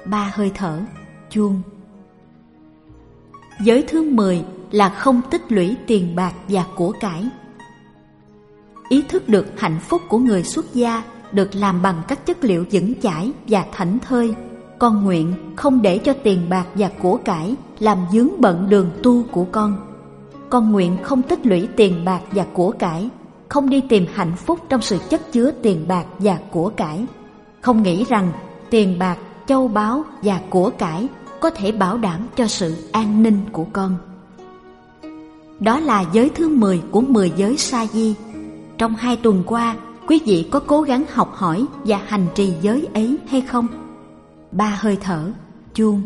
Ba hơi thở, chuông. Giới thứ mười là không tích lũy tiền bạc và của cải. Ý thức được hạnh phúc của người xuất gia được làm bằng các chất liệu vững chãi và thảnh thơi. Con nguyện không để cho tiền bạc và của cải làm dướng bận đường tu của con. Con nguyện không tích lũy tiền bạc và của cải, không đi tìm hạnh phúc trong sự chất chứa tiền bạc và của cải. Không nghĩ rằng tiền bạc, châu báu và của cải có thể bảo đảm cho sự an ninh của con. Đó là giới thứ 10 của 10 giới sa di. Trong hai tuần qua, quý vị có cố gắng học hỏi và hành trì giới ấy hay không? Ba hơi thở, chuông.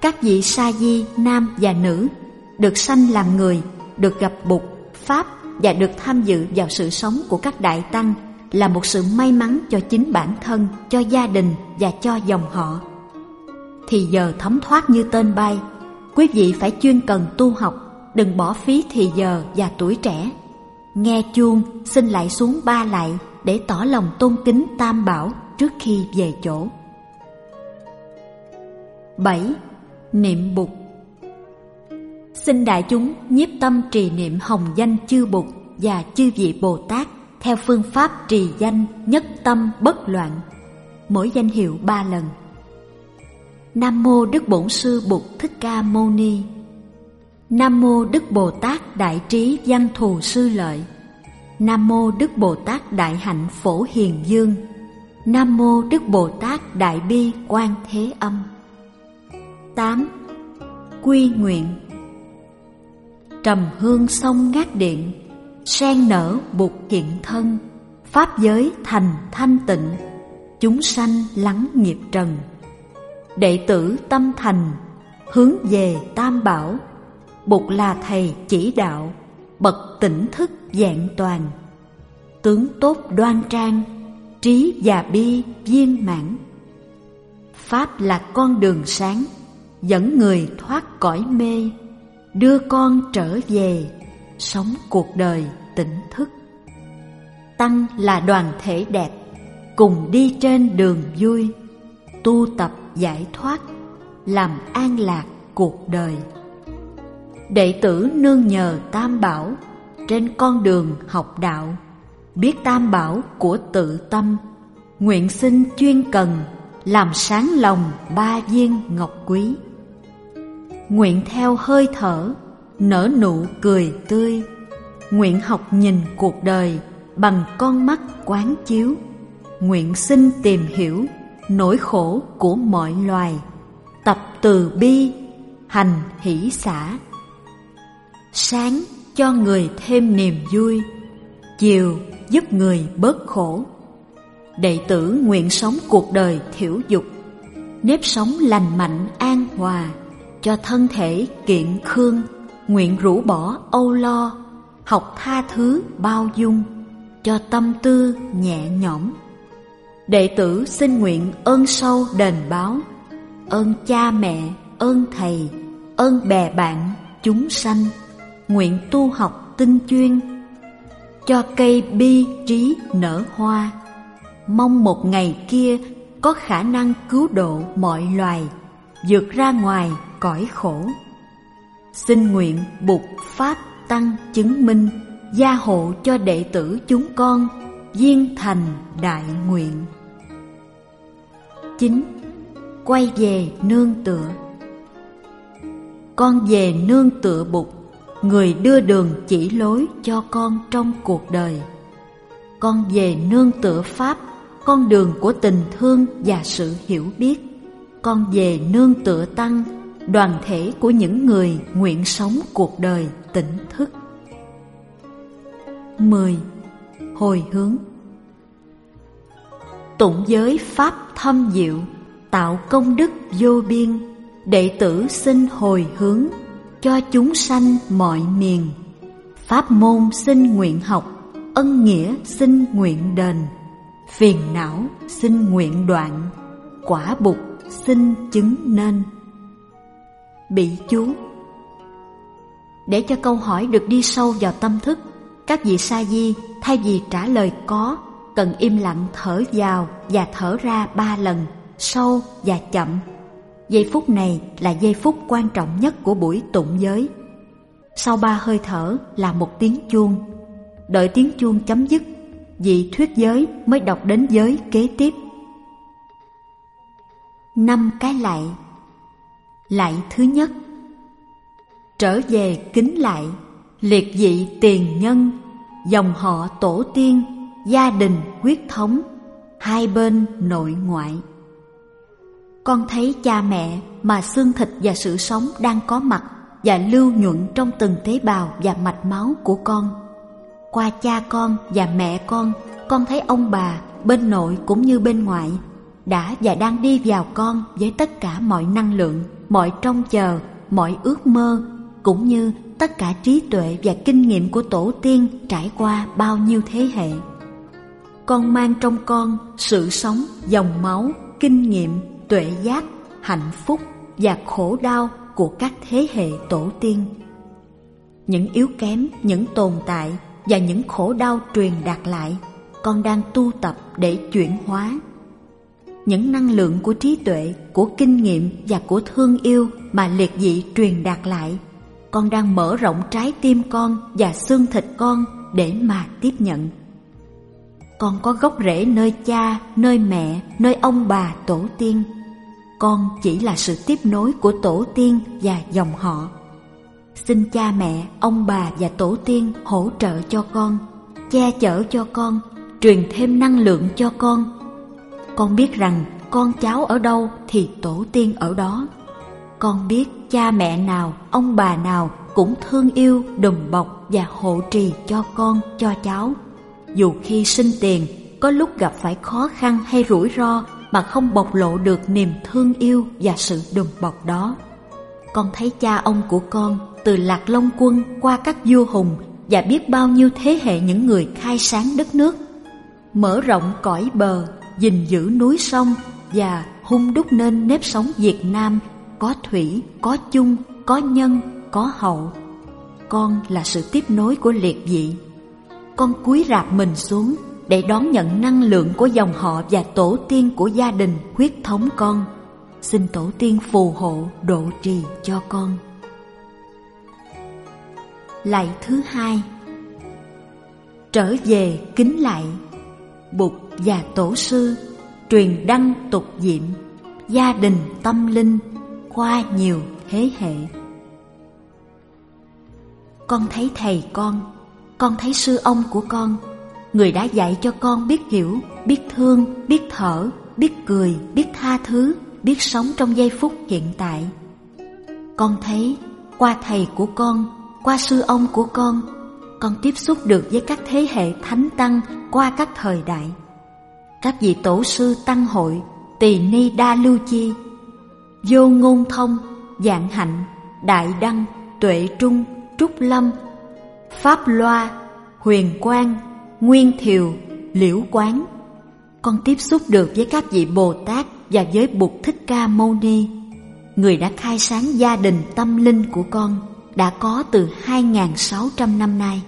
Các vị sa di nam và nữ được sanh làm người, được gặp Bụt, Pháp và được tham dự vào sự sống của các đại tăng là một sự may mắn cho chính bản thân, cho gia đình và cho dòng họ. Thì giờ thấm thoát như tên bay, quý vị phải chuyên cần tu học, đừng bỏ phí thì giờ và tuổi trẻ. Nghe chuông, xin lại xuống ba lại để tỏ lòng tôn kính tam bảo trước khi về chỗ. 7. Niệm Bụt Xin đại chúng nhiếp tâm trì niệm hồng danh chư Bụt và chư vị Bồ Tát theo phương pháp trì danh nhất tâm bất loạn, mỗi danh hiệu ba lần. Nam mô Đức Bổn Sư Bụt Thích Ca Mâu Ni. Nam mô Đức Bồ Tát Đại Trí Văn Thù Sư Lợi. Nam mô Đức Bồ Tát Đại Hạnh Phổ Hiền Dương. Nam mô Đức Bồ Tát Đại Bi Quan Thế Âm. 8. Quy nguyện Trầm hương sông ngát điện, sen nở bụt hiện thân, pháp giới thành thanh tịnh, chúng sanh lắng nghiệp trần. Đệ tử tâm thành, hướng về tam bảo, bụt là thầy chỉ đạo, bậc tỉnh thức dạng toàn. Tướng tốt đoan trang, trí và bi viên mãn. Pháp là con đường sáng, dẫn người thoát cõi mê đưa con trở về sống cuộc đời tỉnh thức. Tăng là đoàn thể đẹp, Cùng đi trên đường vui, Tu tập giải thoát, Làm an lạc cuộc đời. Đệ tử nương nhờ Tam Bảo Trên con đường học đạo, Biết Tam Bảo của tự tâm, Nguyện xin chuyên cần Làm sáng lòng ba viên ngọc quý. Nguyện theo hơi thở, Nở nụ cười tươi. Nguyện học nhìn cuộc đời Bằng con mắt quán chiếu. Nguyện xin tìm hiểu Nỗi khổ của mọi loài. Tập từ bi, Hành hỷ xã Sáng cho người thêm niềm vui, Chiều giúp người bớt khổ. Đệ tử nguyện sống cuộc đời thiểu dục, Nếp sống lành mạnh an hòa. Cho thân thể kiện khương Nguyện rũ bỏ âu lo Học tha thứ bao dung Cho tâm tư nhẹ nhõm. Đệ tử xin nguyện ơn sâu đền báo Ơn cha mẹ, ơn thầy, ơn bè bạn, chúng sanh Nguyện tu học tinh chuyên. Cho cây bi trí nở hoa Mong một ngày kia có khả năng cứu độ mọi loài vượt ra ngoài cõi khổ. Xin nguyện bục pháp tăng chứng minh gia hộ cho đệ tử chúng con viên thành đại nguyện. Chín. Quay về nương tựa. Con về nương tựa bụt, người đưa đường chỉ lối cho con trong cuộc đời. Con về nương tựa pháp con đường của tình thương và sự hiểu biết. Con về nương tựa tăng đoàn thể của những người nguyện sống cuộc đời tỉnh thức 10. Hồi hướng Tụng giới Pháp thâm diệu, tạo công đức vô biên, đệ tử xin hồi hướng, cho chúng sanh mọi miền. Pháp môn xin nguyện học, ân nghĩa xin nguyện đền, phiền não xin nguyện đoạn, quả bục xin chứng nên. Bị chú Để cho câu hỏi được đi sâu vào tâm thức, các vị sa di thay vì trả lời có, cần im lặng thở vào và thở ra ba lần, sâu và chậm. Giây phút này là giây phút quan trọng nhất của buổi tụng giới. Sau ba hơi thở là một tiếng chuông. Đợi tiếng chuông chấm dứt vị thuyết giới mới đọc đến giới kế tiếp. Năm cái lại lại thứ nhất. Trở về kính lạy Liệt dị tiền nhân Dòng họ tổ tiên Gia đình huyết thống Hai bên nội ngoại. Con thấy cha mẹ mà xương thịt và sự sống đang có mặt và lưu nhuận trong từng tế bào và mạch máu của con. Qua cha con và mẹ con, con thấy ông bà bên nội cũng như bên ngoại đã và đang đi vào con với tất cả mọi năng lượng, mọi trông chờ, mọi ước mơ cũng như tất cả trí tuệ và kinh nghiệm của tổ tiên trải qua bao nhiêu thế hệ. Con mang trong con sự sống, dòng máu, kinh nghiệm, tuệ giác, hạnh phúc và khổ đau của các thế hệ tổ tiên. Những yếu kém, những tồn tại và những khổ đau truyền đạt lại, con đang tu tập để chuyển hóa. Những năng lượng của trí tuệ, của kinh nghiệm và của thương yêu mà liệt dị truyền đạt lại, con đang mở rộng trái tim con và xương thịt con để mà tiếp nhận. Con có gốc rễ nơi cha, nơi mẹ, nơi ông bà tổ tiên. Con chỉ là sự tiếp nối của tổ tiên và dòng họ Xin cha mẹ, ông bà và tổ tiên hỗ trợ cho con, che chở cho con, truyền thêm năng lượng cho con. Con biết rằng con cháu ở đâu thì tổ tiên ở đó. Con biết cha mẹ nào, ông bà nào cũng thương yêu, đùm bọc và hộ trì cho con, cho cháu. Dù khi sinh tiền, có lúc gặp phải khó khăn hay rủi ro mà không bộc lộ được niềm thương yêu và sự đùm bọc đó. Con thấy cha ông của con từ Lạc Long Quân qua các vua hùng và biết bao nhiêu thế hệ những người khai sáng đất nước, mở rộng cõi bờ, gìn giữ núi sông và hung đúc nên nếp sống Việt Nam có thủy, có chung, có nhân, có hậu. Con là sự tiếp nối của liệt dị. con cúi rạp mình xuống để đón nhận năng lượng của dòng họ và tổ tiên của gia đình huyết thống con. Xin tổ tiên phù hộ độ trì cho con. Lạy thứ hai Trở về kính lạy Bụt và tổ sư Truyền đăng tục diệm Gia đình tâm linh Qua nhiều thế hệ. Con thấy thầy con Con thấy sư ông của con Người đã dạy cho con biết hiểu Biết thương, biết thở Biết cười, biết tha thứ Biết sống trong giây phút hiện tại. Con thấy qua thầy của con Qua sư ông của con Con tiếp xúc được với các thế hệ thánh tăng Qua các thời đại. Các vị tổ sư tăng hội, Tỳ ni đa lưu chi. Vô ngôn thông, Dạng hạnh, Đại đăng, Tuệ trung, Trúc lâm. Pháp loa, Huyền quang, Nguyên thiều, Liễu quán. Con tiếp xúc được với các vị Bồ Tát Và với Bụt Thích Ca Mâu Ni. Người đã khai sáng gia đình tâm linh của con, Đã có từ 2.600 năm nay.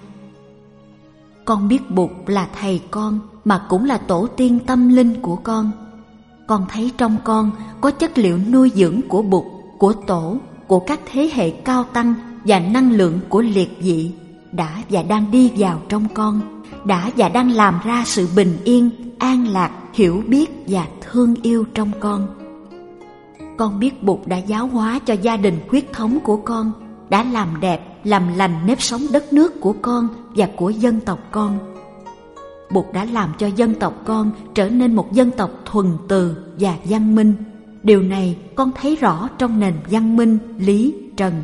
Con biết Bụt là thầy con mà cũng là tổ tiên tâm linh của con Con thấy trong con có chất liệu nuôi dưỡng của Bụt Của Tổ, của các thế hệ cao tăng Và năng lượng của liệt dị Đã và đang đi vào trong con đã và đang làm ra sự bình yên, an lạc, hiểu biết và thương yêu trong con. Con biết Bụt đã giáo hóa cho gia đình huyết thống của con, đã làm đẹp, làm lành nếp sống đất nước của con và của dân tộc con. Bụt đã làm cho dân tộc con trở nên một dân tộc thuần từ và văn minh. Điều này con thấy rõ trong nền văn minh Lý Trần.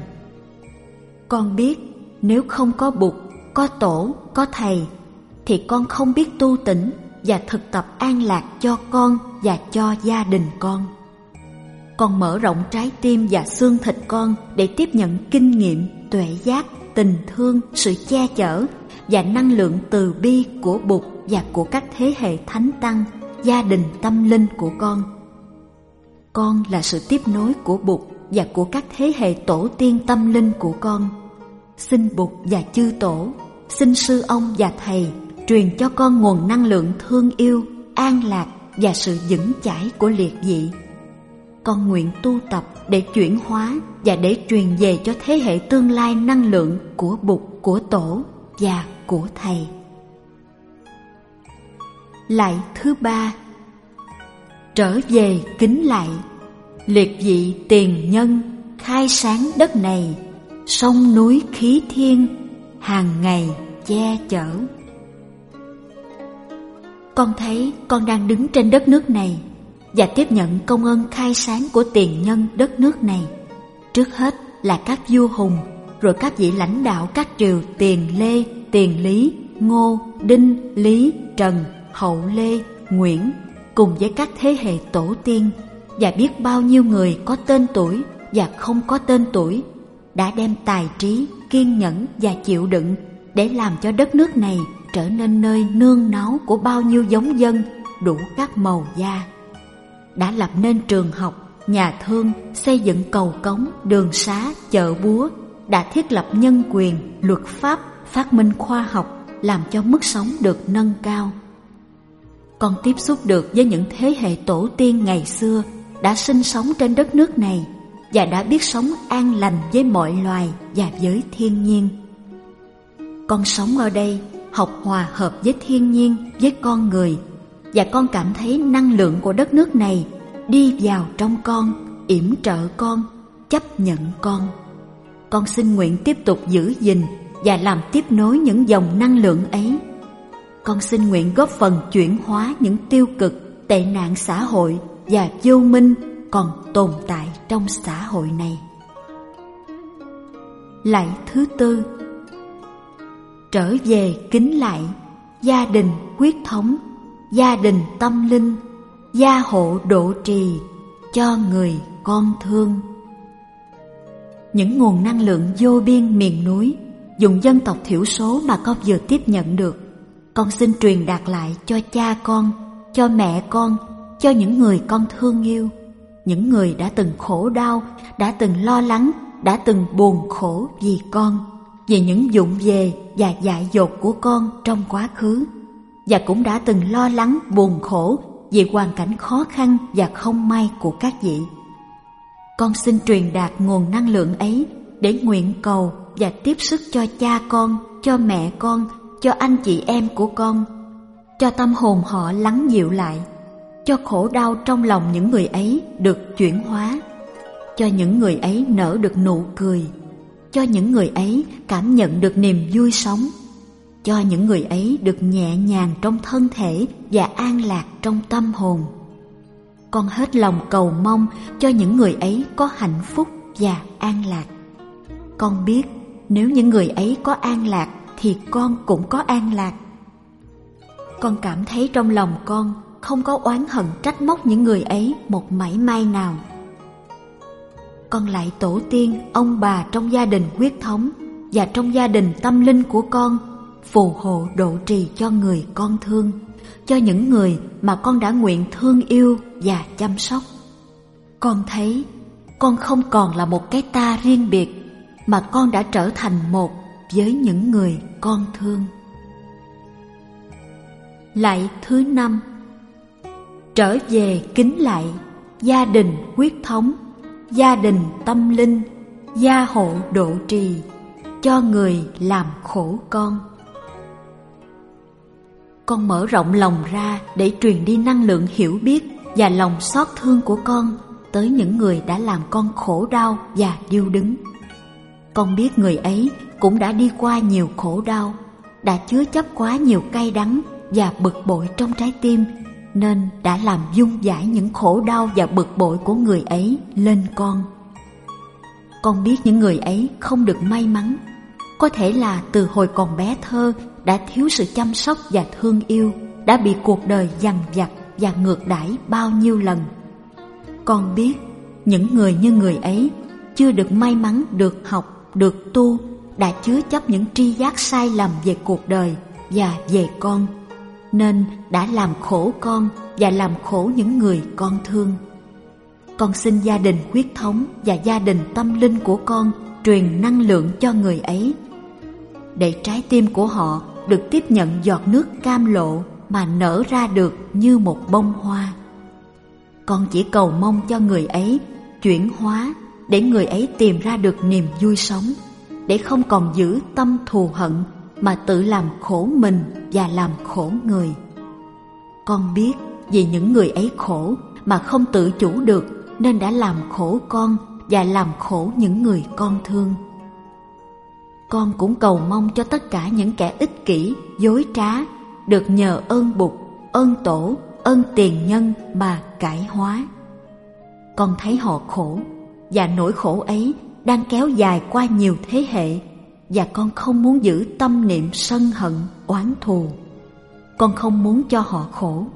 Con biết nếu không có Bụt, có tổ, có thầy thì con không biết tu tỉnh và thực tập an lạc cho con và cho gia đình con. Con mở rộng trái tim và xương thịt con để tiếp nhận kinh nghiệm, tuệ giác, tình thương, sự che chở và năng lượng từ bi của Bụt và của các thế hệ thánh tăng, gia đình tâm linh của con. Con là sự tiếp nối của Bụt và của các thế hệ tổ tiên tâm linh của con. Xin Bụt và chư tổ, xin sư ông và thầy truyền cho con nguồn năng lượng thương yêu, an lạc và sự vững chãi của liệt dị. Con nguyện tu tập để chuyển hóa và để truyền về cho thế hệ tương lai năng lượng của Bụt, của Tổ và của Thầy. Lạy thứ ba Trở về kính lạy Liệt dị tiền nhân khai sáng đất này Sông núi khí thiên hàng ngày che chở con thấy con đang đứng trên đất nước này và tiếp nhận công ơn khai sáng của tiền nhân đất nước này. Trước hết là các vua hùng, rồi các vị lãnh đạo các triều Tiền Lê, Tiền Lý, Ngô, Đinh, Lý, Trần, Hậu Lê, Nguyễn, cùng với các thế hệ tổ tiên và biết bao nhiêu người có tên tuổi và không có tên tuổi đã đem tài trí, kiên nhẫn và chịu đựng để làm cho đất nước này trở nên nơi nương náu của bao nhiêu giống dân đủ các màu da. Đã lập nên trường học, nhà thương, xây dựng cầu cống, đường xá, chợ búa, đã thiết lập nhân quyền, luật pháp, phát minh khoa học, làm cho mức sống được nâng cao. Con tiếp xúc được với những thế hệ tổ tiên ngày xưa đã sinh sống trên đất nước này và đã biết sống an lành với mọi loài và với thiên nhiên. Con sống ở đây học hòa hợp với thiên nhiên, với con người và con cảm thấy năng lượng của đất nước này đi vào trong con, yểm trợ con, chấp nhận con. Con xin nguyện tiếp tục giữ gìn và làm tiếp nối những dòng năng lượng ấy. Con xin nguyện góp phần chuyển hóa những tiêu cực, tệ nạn xã hội và vô minh còn tồn tại trong xã hội này. Lạy thứ tư trở về kính lại gia đình huyết thống gia đình tâm linh gia hộ độ trì cho người con thương những nguồn năng lượng vô biên miền núi dùng dân tộc thiểu số mà con vừa tiếp nhận được. Con xin truyền đạt lại cho cha con, cho mẹ con, cho những người con thương yêu. Những người đã từng khổ đau, đã từng lo lắng, đã từng buồn khổ vì con về những dụng về và dại dột của con trong quá khứ. Và cũng đã từng lo lắng, buồn khổ vì hoàn cảnh khó khăn và không may của các vị. Con xin truyền đạt nguồn năng lượng ấy để nguyện cầu và tiếp sức cho cha con, cho mẹ con, cho anh chị em của con, cho tâm hồn họ lắng dịu lại, cho khổ đau trong lòng những người ấy được chuyển hóa, cho những người ấy nở được nụ cười, cho những người ấy cảm nhận được niềm vui sống cho những người ấy được nhẹ nhàng trong thân thể và an lạc trong tâm hồn. Con hết lòng cầu mong cho những người ấy có hạnh phúc và an lạc. Con biết nếu những người ấy có an lạc thì con cũng có an lạc. Con cảm thấy trong lòng con không có oán hận trách móc những người ấy một mảy may nào. Con lại tổ tiên, ông bà trong gia đình huyết thống và trong gia đình tâm linh của con phù hộ độ trì cho người con thương, cho những người mà con đã nguyện thương yêu và chăm sóc. Con thấy con không còn là một cái ta riêng biệt, mà con đã trở thành một với những người con thương. Lại thứ năm Trở về kính lại gia đình huyết thống, gia đình tâm linh, gia hộ độ trì, cho người làm khổ con con mở rộng lòng ra để truyền đi năng lượng hiểu biết và lòng xót thương của con tới những người đã làm con khổ đau và điêu đứng. Con biết người ấy cũng đã đi qua nhiều khổ đau, đã chứa chấp quá nhiều cay đắng và bực bội trong trái tim, nên đã làm dung giải những khổ đau và bực bội của người ấy lên con. Con biết những người ấy không được may mắn, có thể là từ hồi còn bé thơ đã thiếu sự chăm sóc và thương yêu, đã bị cuộc đời dằn vặt và ngược đãi bao nhiêu lần. Con biết những người như người ấy chưa được may mắn được học, được tu, đã chứa chấp những tri giác sai lầm về cuộc đời và về con, nên đã làm khổ con và làm khổ những người con thương. Con xin gia đình huyết thống và gia đình tâm linh của con truyền năng lượng cho người ấy để trái tim của họ được tiếp nhận giọt nước cam lộ mà nở ra được như một bông hoa. Con chỉ cầu mong cho người ấy chuyển hóa để người ấy tìm ra được niềm vui sống, để không còn giữ tâm thù hận mà tự làm khổ mình và làm khổ người. Con biết vì những người ấy khổ mà không tự chủ được nên đã làm khổ con và làm khổ những người con thương. Con cũng cầu mong cho tất cả những kẻ ích kỷ, dối trá được nhờ ơn bục, ơn tổ, ơn tiền nhân mà cải hóa. Con thấy họ khổ và nỗi khổ ấy đang kéo dài qua nhiều thế hệ và con không muốn giữ tâm niệm sân hận, oán thù. Con không muốn cho họ khổ.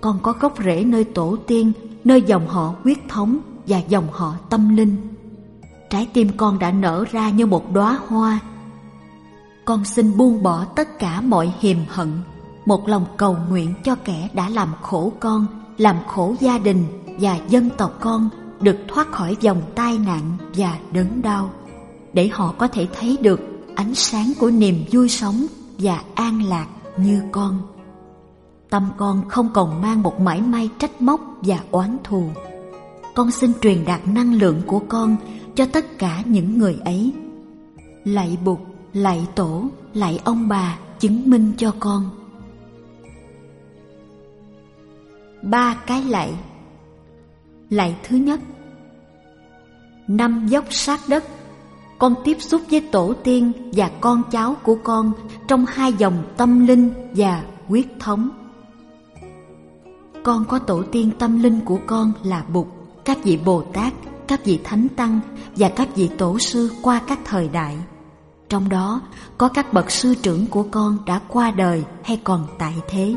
Con có gốc rễ nơi tổ tiên, nơi dòng họ huyết thống và dòng họ tâm linh trái tim con đã nở ra như một đóa hoa. Con xin buông bỏ tất cả mọi hiềm hận, một lòng cầu nguyện cho kẻ đã làm khổ con, làm khổ gia đình và dân tộc con được thoát khỏi dòng tai nạn và đớn đau, để họ có thể thấy được ánh sáng của niềm vui sống và an lạc như con. Tâm con không còn mang một mãi may trách móc và oán thù. Con xin truyền đạt năng lượng của con cho tất cả những người ấy. Lạy Bụt, lạy Tổ, lạy ông bà chứng minh cho con. Ba cái lạy lại thứ nhất Năm dốc sát đất Con tiếp xúc với tổ tiên và con cháu của con trong hai dòng tâm linh và huyết thống. Con có tổ tiên tâm linh của con là Bụt, các vị Bồ Tát, các vị thánh tăng và các vị tổ sư qua các thời đại. Trong đó có các bậc sư trưởng của con đã qua đời hay còn tại thế.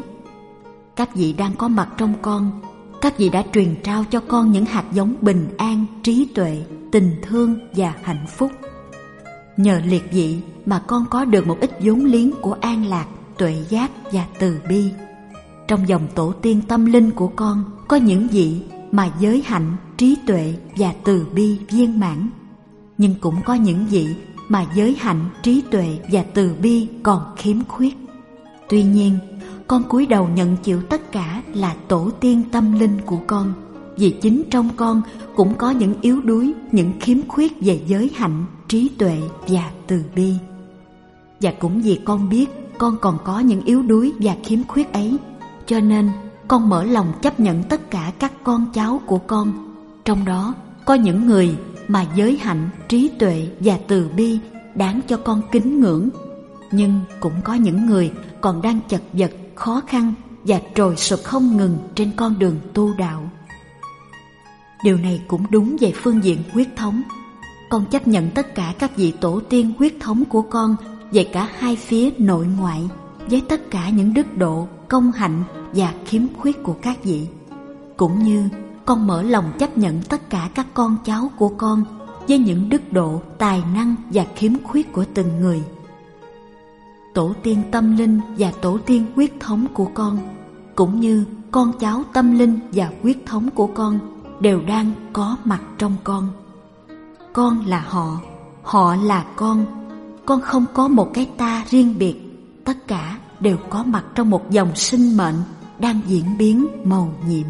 Các vị đang có mặt trong con, các vị đã truyền trao cho con những hạt giống bình an, trí tuệ, tình thương và hạnh phúc. Nhờ liệt vị mà con có được một ít vốn liếng của an lạc, tuệ giác và từ bi. Trong dòng tổ tiên tâm linh của con có những vị mà giới hạnh, trí tuệ và từ bi viên mãn. Nhưng cũng có những vị mà giới hạnh, trí tuệ và từ bi còn khiếm khuyết. Tuy nhiên, con cúi đầu nhận chịu tất cả là tổ tiên tâm linh của con vì chính trong con cũng có những yếu đuối, những khiếm khuyết về giới hạnh, trí tuệ và từ bi. Và cũng vì con biết con còn có những yếu đuối và khiếm khuyết ấy, cho nên con mở lòng chấp nhận tất cả các con cháu của con. Trong đó có những người mà giới hạnh, trí tuệ và từ bi đáng cho con kính ngưỡng. Nhưng cũng có những người còn đang chật vật, khó khăn và trồi sụp không ngừng trên con đường tu đạo. Điều này cũng đúng về phương diện huyết thống. Con chấp nhận tất cả các vị tổ tiên huyết thống của con về cả hai phía nội ngoại với tất cả những đức độ, công hạnh và khiếm khuyết của các vị. Cũng như con mở lòng chấp nhận tất cả các con cháu của con với những đức độ, tài năng và khiếm khuyết của từng người. Tổ tiên tâm linh và tổ tiên huyết thống của con, cũng như con cháu tâm linh và huyết thống của con đều đang có mặt trong con. Con là họ, họ là con. Con không có một cái ta riêng biệt, tất cả đều có mặt trong một dòng sinh mệnh đang diễn biến màu nhiệm.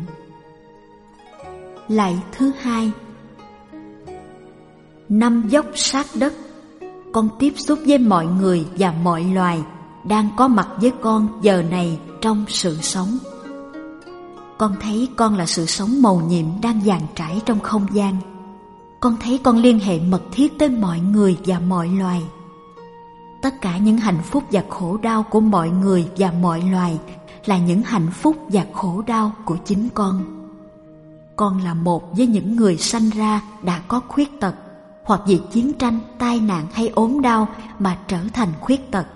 Lạy thứ hai Năm dốc sát đất con tiếp xúc với mọi người và mọi loài Đang có mặt với con giờ này trong sự sống. Con thấy con là sự sống màu nhiệm đang dàn trải trong không gian. Con thấy con liên hệ mật thiết tới mọi người và mọi loài. Tất cả những hạnh phúc và khổ đau của mọi người và mọi loài Là những hạnh phúc và khổ đau của chính con. Con là một với những người sanh ra đã có khuyết tật hoặc vì chiến tranh, tai nạn hay ốm đau mà trở thành khuyết tật.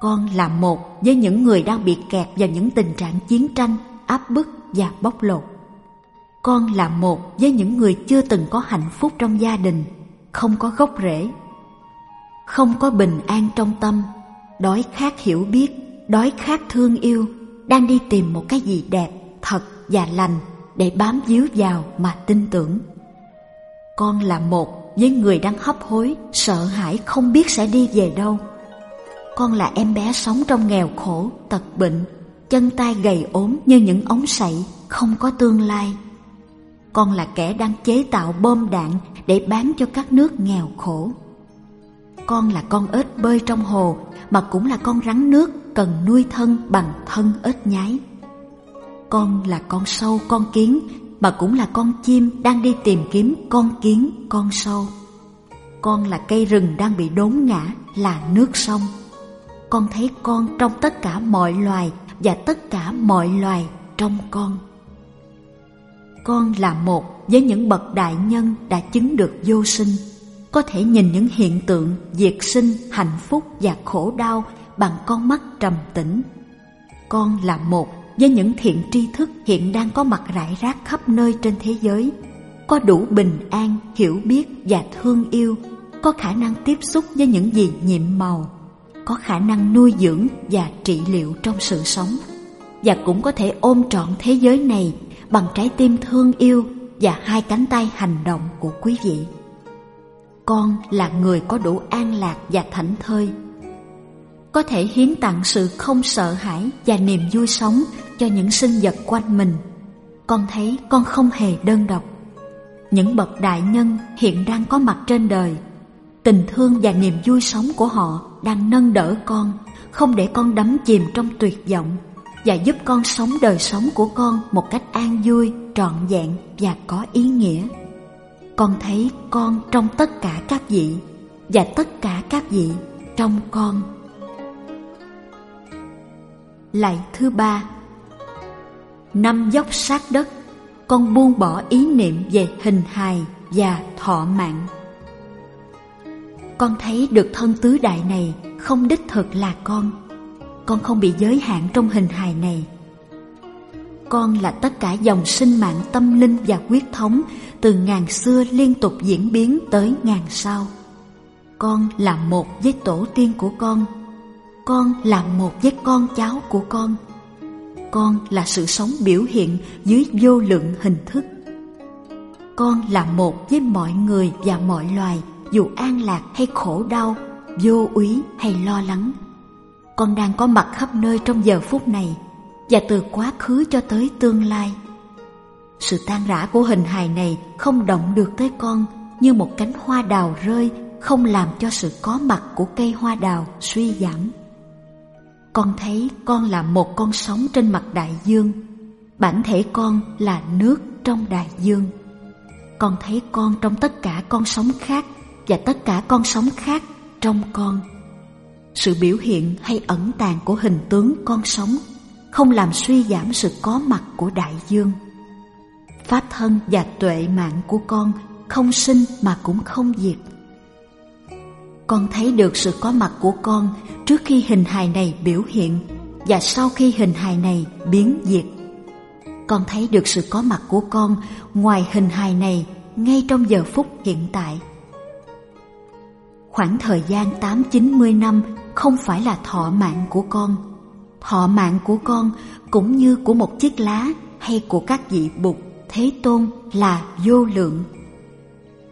Con là một với những người đang bị kẹt vào những tình trạng chiến tranh, áp bức và bóc lột. Con là một với những người chưa từng có hạnh phúc trong gia đình, không có gốc rễ, không có bình an trong tâm, đói khát hiểu biết, đói khát thương yêu, đang đi tìm một cái gì đẹp, thật và lành để bám víu vào mà tin tưởng. Con là một với người đang hấp hối, sợ hãi không biết sẽ đi về đâu. Con là em bé sống trong nghèo khổ, tật bệnh, chân tay gầy ốm như những ống sậy, không có tương lai. Con là kẻ đang chế tạo bom đạn để bán cho các nước nghèo khổ. Con là con ếch bơi trong hồ mà cũng là con rắn nước cần nuôi thân bằng thân ếch nhái. Con là con sâu, con kiến mà cũng là con chim đang đi tìm kiếm con kiến, con sâu. Con là cây rừng đang bị đốn ngã, là nước sông. Con thấy con trong tất cả mọi loài và tất cả mọi loài trong con. Con là một với những bậc đại nhân đã chứng được vô sinh, có thể nhìn những hiện tượng diệt sinh, hạnh phúc và khổ đau bằng con mắt trầm tĩnh. Con là một với những thiện tri thức hiện đang có mặt rải rác khắp nơi trên thế giới, có đủ bình an, hiểu biết và thương yêu, có khả năng tiếp xúc với những gì nhiệm màu, có khả năng nuôi dưỡng và trị liệu trong sự sống, và cũng có thể ôm trọn thế giới này bằng trái tim thương yêu và hai cánh tay hành động của quý vị. Con là người có đủ an lạc và thảnh thơi, có thể hiến tặng sự không sợ hãi và niềm vui sống cho những sinh vật quanh mình. Con thấy con không hề đơn độc. Những bậc đại nhân hiện đang có mặt trên đời. Tình thương và niềm vui sống của họ đang nâng đỡ con, không để con đắm chìm trong tuyệt vọng và giúp con sống đời sống của con một cách an vui, trọn vẹn và có ý nghĩa. Con thấy con trong tất cả các vị và tất cả các vị trong con. Lạy thứ ba. Năm dốc sát đất, Con buông bỏ ý niệm về hình hài và thọ mạng. Con thấy được thân tứ đại này không đích thực là con. Con không bị giới hạn trong hình hài này. Con là tất cả dòng sinh mạng tâm linh và huyết thống Từ ngàn xưa liên tục diễn biến tới ngàn sau. Con là một với tổ tiên của con. Con là một với con cháu của con con là sự sống biểu hiện dưới vô lượng hình thức con là một với mọi người và mọi loài dù an lạc hay khổ đau, vô úy hay lo lắng. Con đang có mặt khắp nơi trong giờ phút này và từ quá khứ cho tới tương lai. Sự tan rã của hình hài này không động được tới con như một cánh hoa đào rơi không làm cho sự có mặt của cây hoa đào suy giảm. Con thấy con là một con sóng trên mặt đại dương, bản thể con là nước trong đại dương. Con thấy con trong tất cả con sóng khác và tất cả con sóng khác trong con. Sự biểu hiện hay ẩn tàng của hình tướng con sóng không làm suy giảm sự có mặt của đại dương. Pháp thân và tuệ mạng của con không sinh mà cũng không diệt. Con thấy được sự có mặt của con trước khi hình hài này biểu hiện và sau khi hình hài này biến diệt. Con thấy được sự có mặt của con ngoài hình hài này ngay trong giờ phút hiện tại. Khoảng thời gian 8-90 năm không phải là thọ mạng của con. Thọ mạng của con cũng như của một chiếc lá hay của các vị bụt, thế tôn là vô lượng.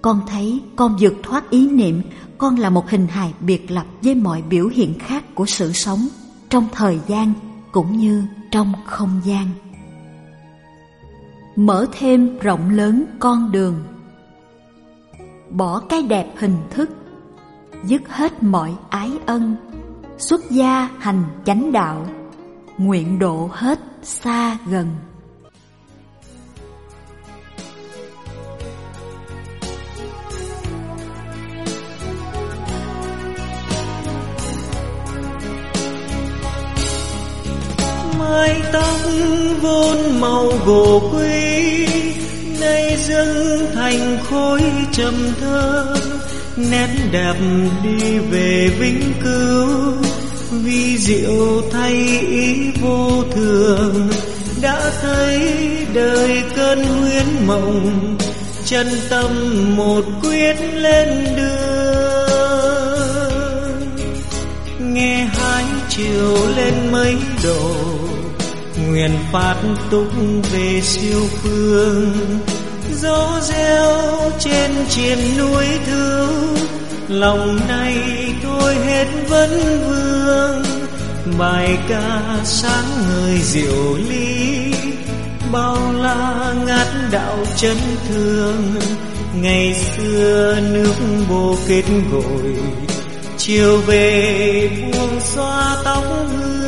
Con thấy con vượt thoát ý niệm con là một hình hài biệt lập với mọi biểu hiện khác của sự sống trong thời gian cũng như trong không gian. Mở thêm rộng lớn con đường Bỏ cái đẹp hình thức, Dứt hết mọi ái ân, Xuất gia hành chánh đạo, Nguyện độ hết xa gần mái tóc vốn màu gỗ quý, nay dâng thành khối trầm thơ nét đẹp đi về vĩnh cửu, vì diệu thay ý vô thường. Đã thấy đời cơn huyễn mộng, chân tâm một quyết lên đường. Nghe hai chiều lên mấy độ nguyện phát túc về siêu phương. Gió reo trên triền núi thương lòng này thôi hết vấn vương. Bài ca sáng ngời diệu ly, bao la ngát đạo chân thương. Ngày xưa nước bồ kết gội chiều về buông xoa tóc hương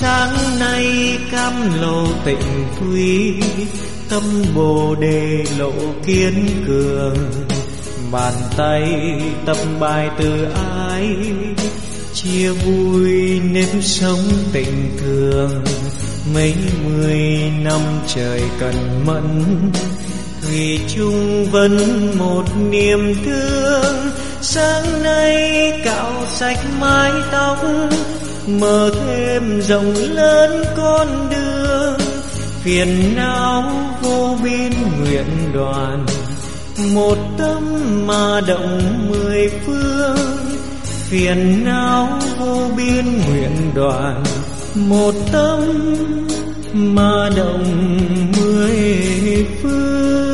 sáng nay cam lộ tịnh thủy tâm bồ đề lộ kiên cường. Bàn tay tập bài từ ai chia vui nếp sống tình thương mấy mươi năm trời cần mẫn, thủy chung vẫn một niềm thương. Sáng nay cạo sạch mái tóc mở thêm rộng lớn con đường. Phiền não vô biên nguyện đoàn. Một tâm mà động mười phương. Phiền não vô biên nguyện đoàn. Một tâm mà động mười phương.